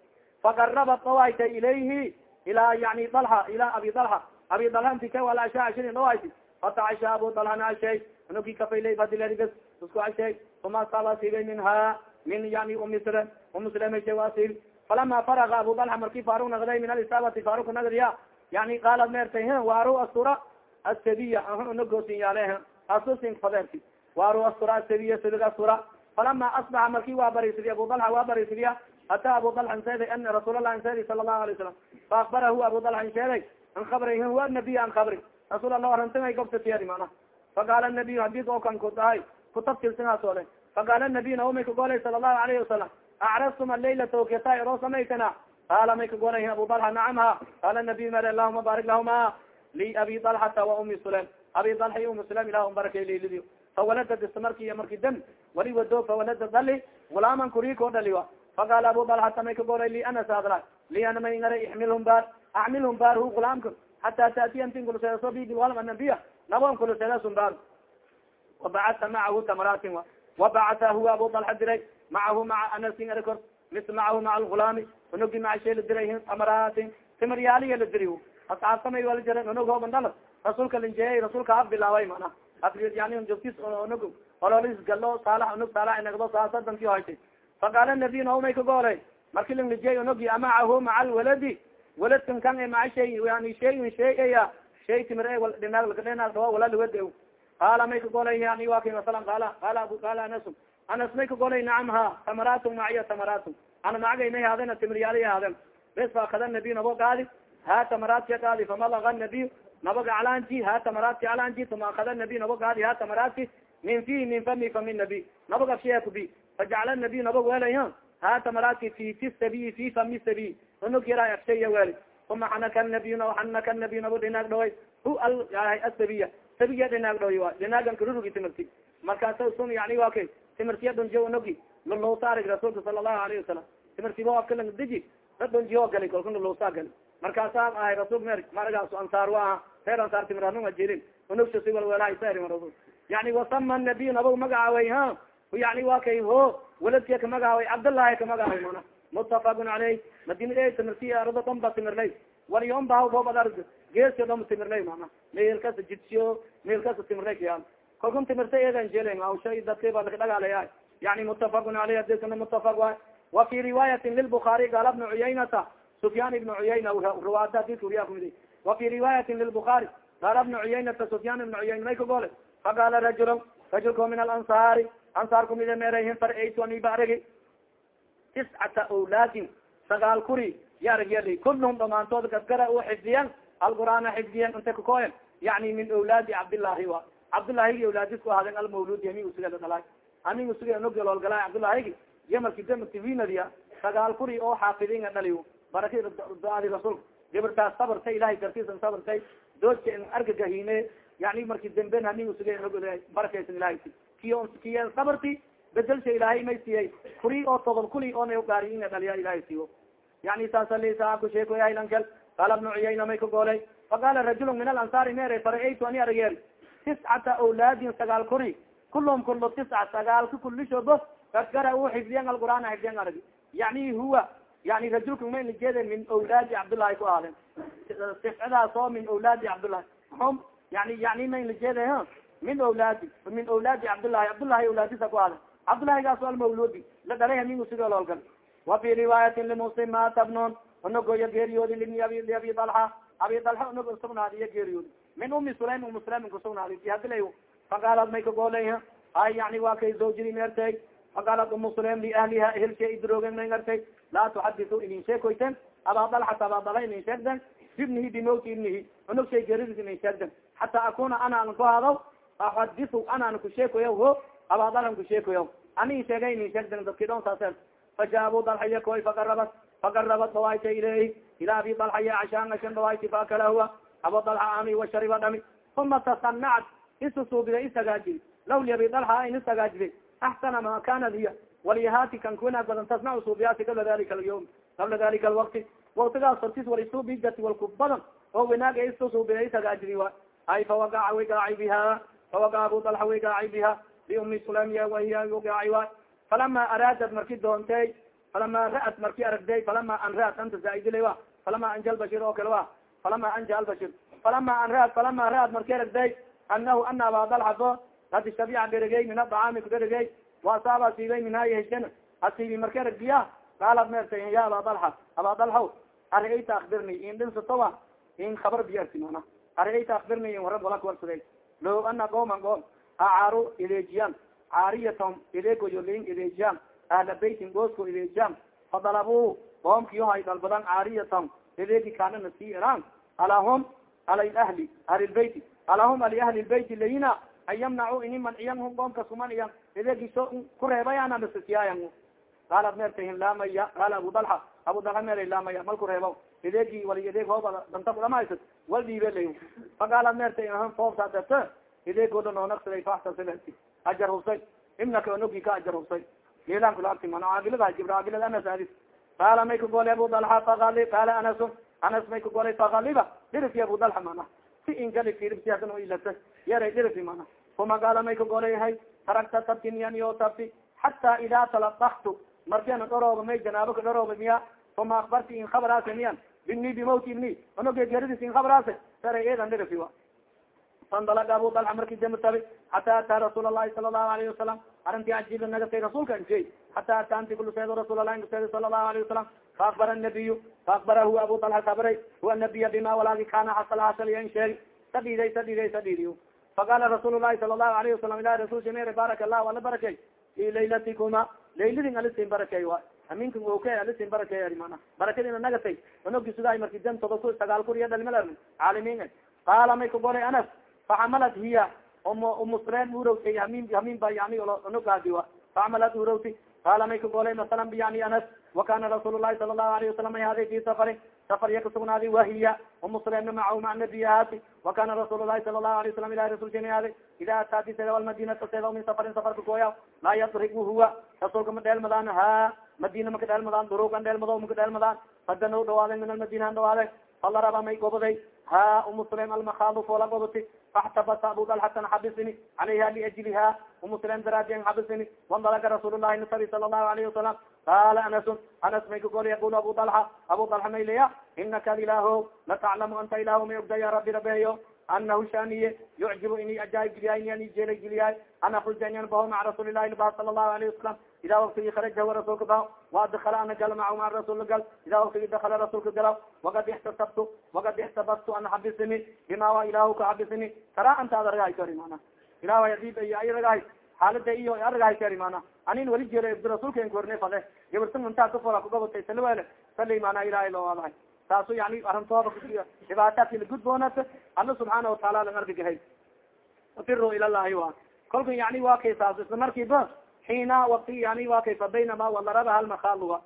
faqarabat dhawaayta ilayhi ilaa yani dalha ila abi dalha abi dalha inti ka wala asha ashini dhawayti fatacasha abu dalhana ashay unugi kafaylay badilerigas isku ashay uma asaba siibay minha min yani umi sre umi slemshay waa siib falama faraga abu dalha marki farug nagday min alisaabati farug nagdiya yani qaalat meertay waaro astura asabiya unagoosin yaale asusin fadeerti waaro astura asabiya sidig astura falama asbaxa marki waa barisidi abu dalha waa barisidiya ata abu dalxa sheeday ana rasuul allah sheeday sala allahu alay salam faakbarahu abu dalxa sheeday an kabray huwa nabiy an kabri rasuul allah arintangay gobsatiyadi mana faqaala nabiy hadis oo kan ku dahay kutafsilsinaasole faqaala nabiy naomay kagolay sala allahu alayhi wasalam acrastum alaylata oketa iro samaytana qaala may kagolay abu dalxa nacam ha qaala nabiy mare allahuma barik lahuma li abi dalxata wa umi sulaim abi dalxa iyo umi sulaim ilah barakay laylidi fawalada dis marki marki dam wali wado fawalada dali gulaaman kuriko dhaliwa faqaala abu dalxata may kagolay li ana sadra li ana may ngara ixmilhum bar acmilhum bar hu gulaamka hata taatiya ntin kuluseedaso bi biwalam anabiya nabon kuluseedasun bar wabacata macahu tamaratin wa wabacata huwa abu dalxa diray macahu maca anasin ari kor mis macahu maca algulaami unugi maca shay la diray tamaratin timaryaaliya la diri asxaabtamay wala jira unug hooban dhala rasuulka linjeeyay rasuulka af bilaaway mana yani jogtis unug ololis galo saalax unug saalax inagdo saasadanki haytay faqaala nabiy naumay kagoolay marki linlijey unugi amacahu maca alwaladi waladkan kan e maca shay yani shayin shayya shay timir e dhinaag dhawa wala liwade qaala may kagolay yani wa kay masalan qaala qaala qaala anas anas may kagolay nacam ha tamaratum maciya tamaratum ana macagaynay haadena timiryaaliy haaden bes fa kada nabiy nabo gaadi ha tamaraadka gaadi famalaga nabiy nabaga calanti ha tamaraadki calanti tuma akada nabiy nabo gaadi ha tamaraadki min fi min fami fami nabiy nabag afsheya kubi fajacala nabiy naba welay ha tamaraadki fi fi sabiy fi fami sabiy unug yara afsheya weli uma xanaka nabiy xanaka nabiy nabo dhinaag dhaway hu asabiya sabiya dhinaag dhawy a dhinaagan karurugi timirti markaasa sun yani wa kay timirtiya dhunjiya unugi lulowsaarig rasuulka sala allahu alayhi wasalam timirtiba akalang diji da dhunjiyo gali kolka lulowsaa gali markaasaa ahay rasul mer maragaas ansaar wa aha reer ansaar timiranu jirin unugsa si walwelahasar rasul yani wasama nabiy nabag magacaaway ha? Yani wa kay ho? Waladkiya kamagacaaway cabdllahi kamagacaaway mana mutafaqun caleyh madina timirti arada dhomba timirlay. Waliyon baha boobad arg geeska dhom timirlay mana meelkasa jidsiyo meelkasa timirlay kayaan kalkun timirta eedan jelen awsha dadka ba lakadhagaalaya yani mutafaqun caleyh adisana mutafaq waay wa fi riwaayatin lilbukaari qaala bna cuyaynata sufyaan ibn cuyayna ruwaada adika uriya kumidi wa fi riwaayatin lilbukaari qaala bna cuyaynata sufyaan ibna cuyayna may kagole faqaala rajula rajulko min alansaari ansaar kumide meerayhin faraytu aniba aragi tiscata awlaadin sagaal kuri ya arag yali kulluhum dhamaantood gadgara u xifdiyan alqur'aana xifdiyan inta kakoyen yani min awlaadi cabdillaahi wa cabdillahigi awlaadisku ahaden almawludi amin usuga dhalay. Amin usuga nogaloolgalay cabdillahigi iyo marki dmtvinadiya sagaal kuri oo xaafidinga dhaliy baraki duadi rasuulka gibirtaas sabartay ilahay dartiisan sabartay. Doodka in argagahine yani marki damben hanin usuga barakaysan ilahay kiy kiy sabarti bedelsha ilaahay may siyay. Kuri oo todob kuli oo na gaari ina dhaliya ilahay siyo. Yani saasa lisa ku sheekoya lankel qaala bnu cuyayna may kagoolay faqala rajulu min alansaari mere fara-aytu ani arageer tiscata awlaadin sagaal kuri kulum kulo tisca sagaalka kulishobo gasgara u xifdiyan alqur'aan xifdiyan arag yani huwa yani rajulka ma jeeda min awlaadi cabdullahi ku ahden sifcadaas oo min awlaadi cabdullahi hum yani yani ma lajeeda min awlaadi min awlaadi cabdullahi cabdullahi awlaadisa ku ahden cabdullahigaas almawludi la dhalay hamin usiga loolgal wa fi riwaayatin limuslim mata bnon unagoya geeriyoodi libni abi abi dalxa abi dalxa unog usugnaadi iyo geeriyoodi min umi sulaim umu sulaim kusugnaadi si hadilay faqaalad may kagoolay ay yani waa kay zawjidi meertay faqaalat umu sulaim liahliha ehelka idroogen may ngartay laa tuxadisu inin sheekoyten aba dalxata aba dala inin sheegden bibnihi bimawti ibnihi unug shay geeridis inin sheegden xata akuna ana an ku hadaw axadisu ana an kusheekoya ho aba dalan kusheekoya ani sheegay inin sheegden dadki dhon saase faja abu dalxaya koy faqarabat faqarabat dhawaayta ilayhi ila abi dalxaya cashaan ashan dhawayti faakala huwa aba dalxa ami washariba dhami uma tasanacat isusuubida isagaajiri law li abi dalxa in isagaajiri axsana ma kanat hiya walihati kan kuwanaag badan tasnac suubiyaasi qabla dalika alyawm qabla dalika alwakti waktigaas hortis wal isuubijati walku badan oo wanaag e isusuubida isagaajiri wa ay fawagaca way gaacay biha fawagaca abu dalxa way gaacay biha liumi sulamiya wahiya gaaci wa falama araadad marki doontay falama ra'at marki aragday falama an ra'at anta zaaidilay wa falama anja albashir oo kale wa falama anja albashir falama an ra'at falama ra'at marki aragday anahu ana abadalxafo kad ishtabica derigey min adacaami kuderigey waasaaba asiibay minhaay heshen asiibi marki aragdiya qaalat meerta ya abadalxa abadalxaw ariayta akbirni in dhinsatowa in kabar biyarti mana ariayta akbirni in warab wala kawarsaday lo ana qooman qoom acaaru ideejiyan caariyatom ideegoyolin ideejiyan ahla beytin goosko ideejiyan fadalabuu qoomkiyo hay dalbadan caariyatom ideegi kaanana sii iraan ala ahli ahlilbeyti alahum ali ahli lbeyti layina an yamnacu ini manciyan hum qoomka sumaniyan ideegiso ku reebayana nasasiyayan qaalat meertahin laa maya qaala abu dalxa abu dalxa meera laa maya mal ku reebo ideegi wali ideeg hooba danta kudhamaysad wal dhiibe lay faqaalat meerta foobsa dete ideegooda noonaqsiday faxtasilati ajar husay ibnaka onogi ka ajar husay lilan kulaagti mana caagilada jibra caagilada anas adis qaala may ka golay abu dalxa faali qaala anas anas may ka golay fakaliba dhirifi abu dalxa mana? Si ingali firibsi hadan o ilata yaray dhirifi mana? Kuma qaala may ka golay hay taragta tabtiniyan yo tabti xata ida talaqaktu marki ana dhorooba may janaabo ka dhorooba miya. Uma akbarti in khabaraase miyan bini bimawti ibni onoge geridis in khabaraase sara eedan dhirifi wa. Fandalaga abu dalxa marki jamtabi xata ataa rasuul alahi sala allahu alayhi wasalam arinti ajiba nagatay rasuulka injey xata ata anti kuluseedo rasuul alahi nkuseedi sala allahu alayhi wasalam faakbara nabiyu faakbara huwa abu dalxa kabray huwa nabiya bima walaagi kana xasal hasaliya in sheegi sadhiiday sadhiiday sadhiidiy faqala rasuul lahi sala allahu alayhi wasalam ilahi rasul shamere baaraka allahu ala barakey fi laylatikuma layladin alisin barakey wa aminka oke alisin barakey ari mana barakadina nagatay onogi sugaay marki jan toba ku sagaal kuriya dhalmala caalimin qaala may kagolay anas faxamalat hiya umusreen urawtay hamin hamin ba yani onogaadi wa faxamalat urawti qaala may kagolay masalan biyani anas wakana rasuul lahi sala allahu alayhi wasalam ay haday fi safarin safar iya kasugnaadi wahiya umusremna macahu maca nabiyahaati wakana rasuul lahi sala allahu alayh wasalam ilahi rasulkena haday ida ataati seda almadinata seda min safarin safarka kooya laa yadribu huwa rasuulka ma dheelmadaan ha madina maka dheelmadaan durugan dheelmado maka dheelmadaan fadano dhawaaden min almadina an dhawaade falaraba may goboday ha umusrem almakhaadu foola goboti faxtabasa abu dalxatan xabisini calayha liajliha umusrem daraajen xabisini wandalaga rasuul lahi nasabi sala allahu alayhi wasalam qaala anasun anas may kagol yaqul abu dalxa abu dalxa mayleya inaka ad ilaaho lataclamu anta ilaaho may ogda ya rabbi rabeeyo anahu shaniye yucjibu ini ajaayib geliyaay ini ani jeelay geliyaay ana khruja inan baho maca rasuuli lahi laba sala allahu alayhi wasalam ida waktigi kharaja huwa rasuulka baho waadakala ana gal macahu maca rasuul gal ida waktigi dakala rasuulka galaw wakad ixtasabtu wakad ixtabadtu an xabisini bima wa ilaahu ka xabisini tara anta ad argahay kari mana ilah adib iyo ay argahay xaalada iyo argahay kari mana anin wali jero rasuulka en korne fade gabartan intaa kafola kugabatay salawele sali mana ilahay loo adahay taasu yani arintooda dhibaataadki lagudboonat alla subxaana wataala lang argagahay afiru ila llahi wa. Kolka yani wa kay isla markiiba xiina wakti yani wa kay fa baynama walaraba halmakaaluga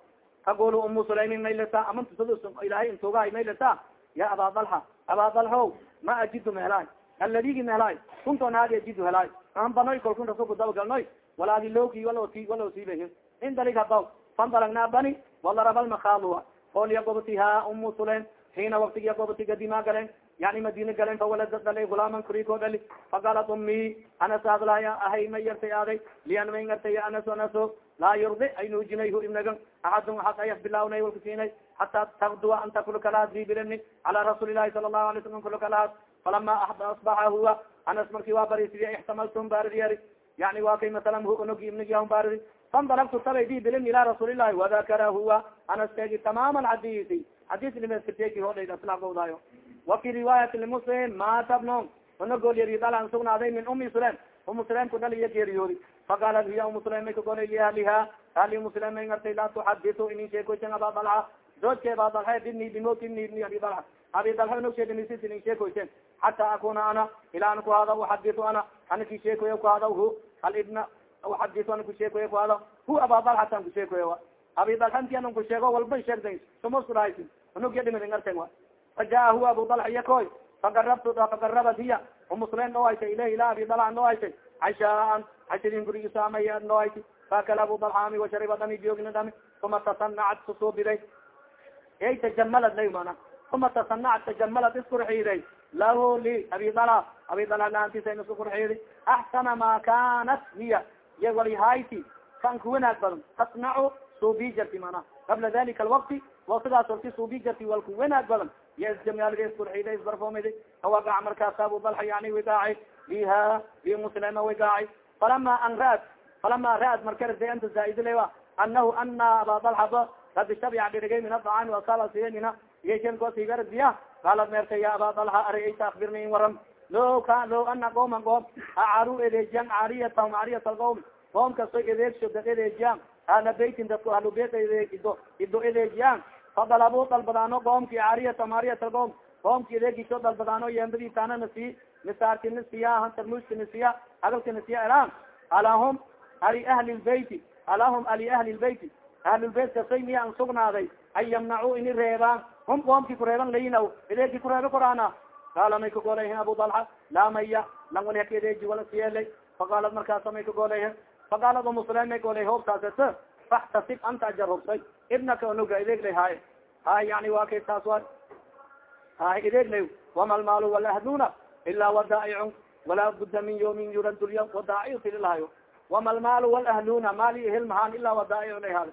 taqul sulaymin maylata amantusad ilahay intugahay maylata ya aba dalxa aba dalxo ma ajidu mehelay aladigi mehelay kunton haadi ajidu helay. An banoy kolkun rasulka dabagalnoy walaagi looki waloti walo siibahin indalig hadaw fandalagnaa bani walaraba oolya goboti ha umu sulaym xiina waktigiya goboti gadima galen yani madina galen fawalada dhalay gulaaman kuriko dhali faqalat umi anas adlaya ahay may yartay aaday lian may ngartay anas anaso laa yurdi ay nuujinayhu ibnagan axadun xaq ayas bilawnay walkasiinay hataa tabdua anta kulkalaha dibilani cala rasuuli lahi sala lahu alay slam kulkalahaas falama asbaxa huwa anas marki waa barisidiya ixtamaltum baridiyari yani waa kay masalan hu onogi ibnigiyahum baridi fandalagtu tabay di bilin ila rasuuli lahi wadakara huwa. Anas teegi tamaam alxadisi xadis limeskategi hodhayda silagowdaayo wa fi riwaayati limuslim mata bno onagol yaridala sugnaaday min umi sulaim umu sulaim ku dhal iya geeriyoodi faqaalat hiya umu sulaim may kagolay liahliha ali umu sulaim may ngartay laa tuxaditu inin sheekoysan aba dalxa zoodke aba dalxa bini bimoti ibni ibni abi dalxa abi dalxa nog sheegnisit inin sheekoysen xata akuna ana ila an ku hada uxaditu ana. Anaki sheekoya ku hada hu hal ibna uxaditu ana kusheekoya ku hada hu aba dalxatan kusheekoya abi dalxanti anan ku sheego walba sheegday sumaskudahays unugya dhimid ngarten wa fajaa huwa abu dalxa iya koy fagarabtu fagarabat hiya umusulaim dhoo haytay ilah ila abi dalxa dhoo haytay cashaan cashadin gurigiisa amay dhoo hayti faakala abu dalxami washariba dhami biogina dhami uma tasanacat susuubiday ey tajamalad lay mana uma tasanacat tajamalad iskurxiiday lahu li abi dalxa abi dalxa laantiisa in isku kurxiidi axsana ma kanat hiya iya wali hayti kan ku wanaag badan tasnacu suubi jarti mana qabla dalika alwakti waktigaas horti suubi jarti wal ku wanaag badan ysjamaalga iskurxida isbarfoomidi awagac markaasa abu dalxa yani wigaaci biha bi muslima wigaaci falama an ra'at falama ra'at markarda anta zaaidlewa anahu ana aba dalxaba kad ishtabica dhirigay min adacaami wasala siye mina iysankoosigardiya qaalat meerta ya aba dalxa arayta akbirni in waram lo ka lo ana qooman qoom acaru edeejiyan caariyatahum caariyat alqowm qoom kasto edeegshoda edeejiyan ahla beytin dadku ahlubeyt ido edeejiyan fadalabuu dalbadaano qoomki caariyata caariyat alqowm qoomki edeegisho dalbadaano yembadii taana nasi misaarki nasiya tarmuuska nasiya alahum ali ahli lbeyti alahum ali ahli lbeyti ahlulbeyt miya an sugnaaday an yamnacuu ini reebaan hum qoomki kureeban layinaw edeegi kureeba koraana qaala may kagolayhin abu dalxa laa maya langwali haka edeeji wala siyelay faqaalat markaasa may kagolayhin faqaalat umusulaim may golay hoobtaasete faxtasib anta ajar hubsay ibnaka onuga edeeglay haaye hay yani waa kay taas wa hay edeeglay wama almaalu walahduna ilaa wadaa'icun walaa budda min yawmin yurad lya wadaa'ic tililahayo wama almaalu walahluna maali hilmahaan ilaa wadaa'ic lay hada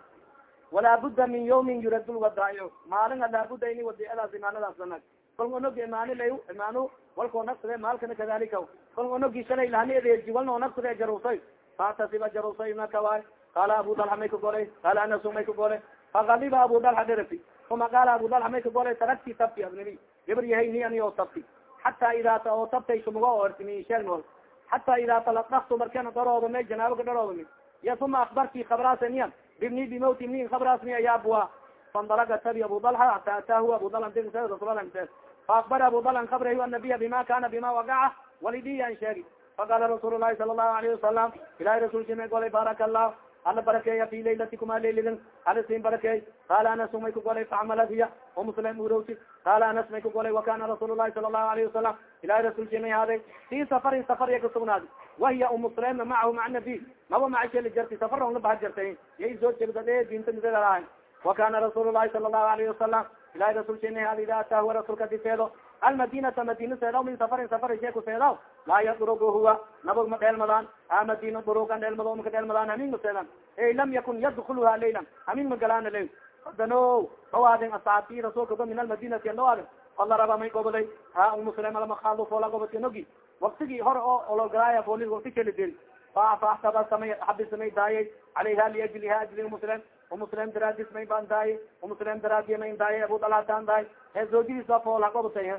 walaa budda min yawmin yurad lwadaa'ic maalinga laabuda ini wadiadaas imaanadaas lanag kol onog imaani lay imaanu walkoo nagsade maalkana kadalika kol onogi shalay lahani edeeji walnoo nagsade jarusay faatasiba jarusay imaka waay qaala abu dalxa may ka golay qaala anasu may ka golay fakaliba abu dalxa dherafi uma qaala abu dalxa may ka golay tarakti tabti abnabi gabar yahay ni ani oo tabti. Xata idaa ta oo tabtay sumuga oo ertimi sheegnool xata idaa taladaktu markana dharoodame janaabaka dharoodami ya uma akbarti kabraasaniya bibni bimawti nin kabraasni ayaabua fandalaga tabi abu dalxa hata ataahu abu dalxa dir rasulalse faakbar abu dalxa kabrahi anabiya bima kana bima wagaca walidiya an sheegi faqala rasuul lahi sala allahu alayhi wasalam ilahi rasulkima golay baaraka allah ala barakeeya fi laylatikuma laylidin alisin barakeey qaala anas may ku golay facmalad hiya umuslim urowsi qaala anas may ku golay wakana rasuul lahi sala allahu alayhi wasalam ilahi rasulkimay haaday fi safarin safar ya kasugnaadi wahiya umuslima macahu maca nabi maba macasheli jarti safar on la baha jartay yay soo jegdade dinta midadalahan wakana rasuul lahi sala allahu alayhi wasalam ilahi rasulkimay haada ida ataahu rasulka difeedo. Almadinata madina seedaw min safarin safar sheeku seedaw. Laa yadrugu huwa nabog ma dheelmadaan a madina durugan dheelmado maka dheelmadaan hamin ma seedan. Ey lam yakun yadkulha laylan. Hamin ma galaana lay adano dhawaadin asaabti rasuulka do min almadinati dhawaadin ala raba may goboday ha muslim alamaado foola gobodka nogi waktigii hore oo ologalaaya fooli wakti keli del fafaxsaba samay xabi samay daayay. Calayha liajliha ajli muslim umuslim daraadis may baan daayay umuslim daraadiya mayn daayay abu dalataan daay ee zoojadiis ba fool hagobotay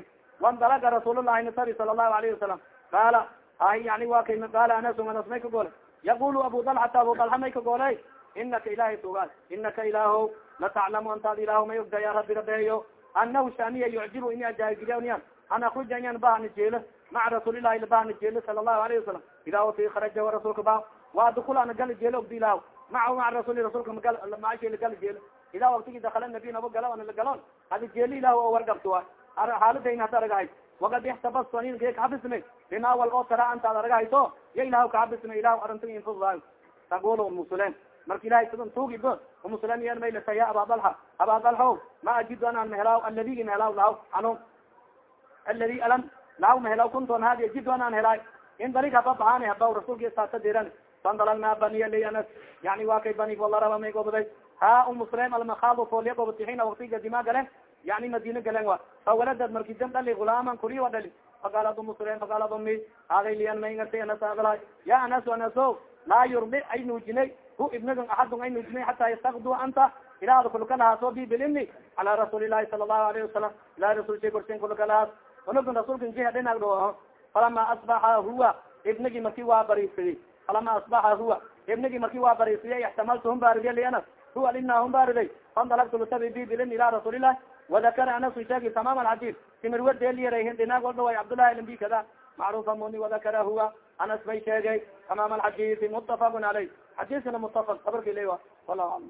wandalaga rasuulullahi nasabi sala allahu alayhi wasalam qaala ay yani wa kay qaala anas anas may ka goole yaqulu abu dalxata abu dalxa may ka gooley inaka ilahay sugaal inaka ilaaho lataclamu antaad ilaaho may ogda ya rabbi rabeeyo anahu shaniya yucjibu ini ajaagilyan an akruja inan bahani jeelo maca rasuulilahi labahani jeelo sala allahu alayhi wasalam idaa wati kharaja wa rasuulka ba wa dukul ana gali jeelo ogdi ilaah macahu maca rasuli rasuulka macashi lagali jeelo idaa waktigi dakala nabiy nabo gala ana lagalon hadi jeelo ilah oo wargabto wa xaaladayna hada aragahay wakad ixtabasani ke kaxabismay bima wal oo tara antaad aragahayso ya ilah kaxabismay ilah arinta infudaayo tagul umusulen marka ilahay sidan tuugibo umusulen yan maylasa ya aba dalxa aba dalxo ma ajidu anaan mehelaw aladi mehelaw lahaw ano aladi alam lahaw mehelaw kunton hadi ajidu anaan helaay in dalig haba bahani haba rasulka saata diran fandalagna baniya li anas. Yani waa kay bani wala raba may goboday ha umusulem almakhaado fooliya goboti hina waktiga dima galen. Yani madina galen wa. Fawaladad marki dam dhali gulaaman kuri wa dhali faqaalad umusulem faqaalad umi haday lian may ngartay anas adala ya anas anaso laa yurdi ay nuujinay hu ibnagan axadun ay nuujinay xataa yastakdu anta. Ilaada kulka lahaaso bi bilini cala rasuulilahi sala allahu alayhi wasalam ilahi rasul shay korsen kulka lahaas unugun rasulka jiha dhinag dho falama asbaxa huwa. Ibnagi marki waa bariisiyey falama asbaxa huwa ibnagi marki waa bariisiyey ixtamaltu hum baaridiya lianas huwa lina hum baariday fandalagtu lutabi bi bilin ila rasuulilah wadakara anasu sheegi tamaam alxadiid timirwadeeliyarayhin dhinaag walba way cabdullahi limbi kada macrufa muni wadakara huwa anas bay sheegay tamaam alxadiidi mutafaqun caleyh xadiiskana mutafaq sabarka ile wallahu alam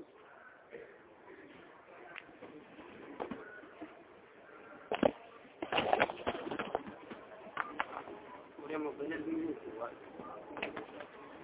Gracias.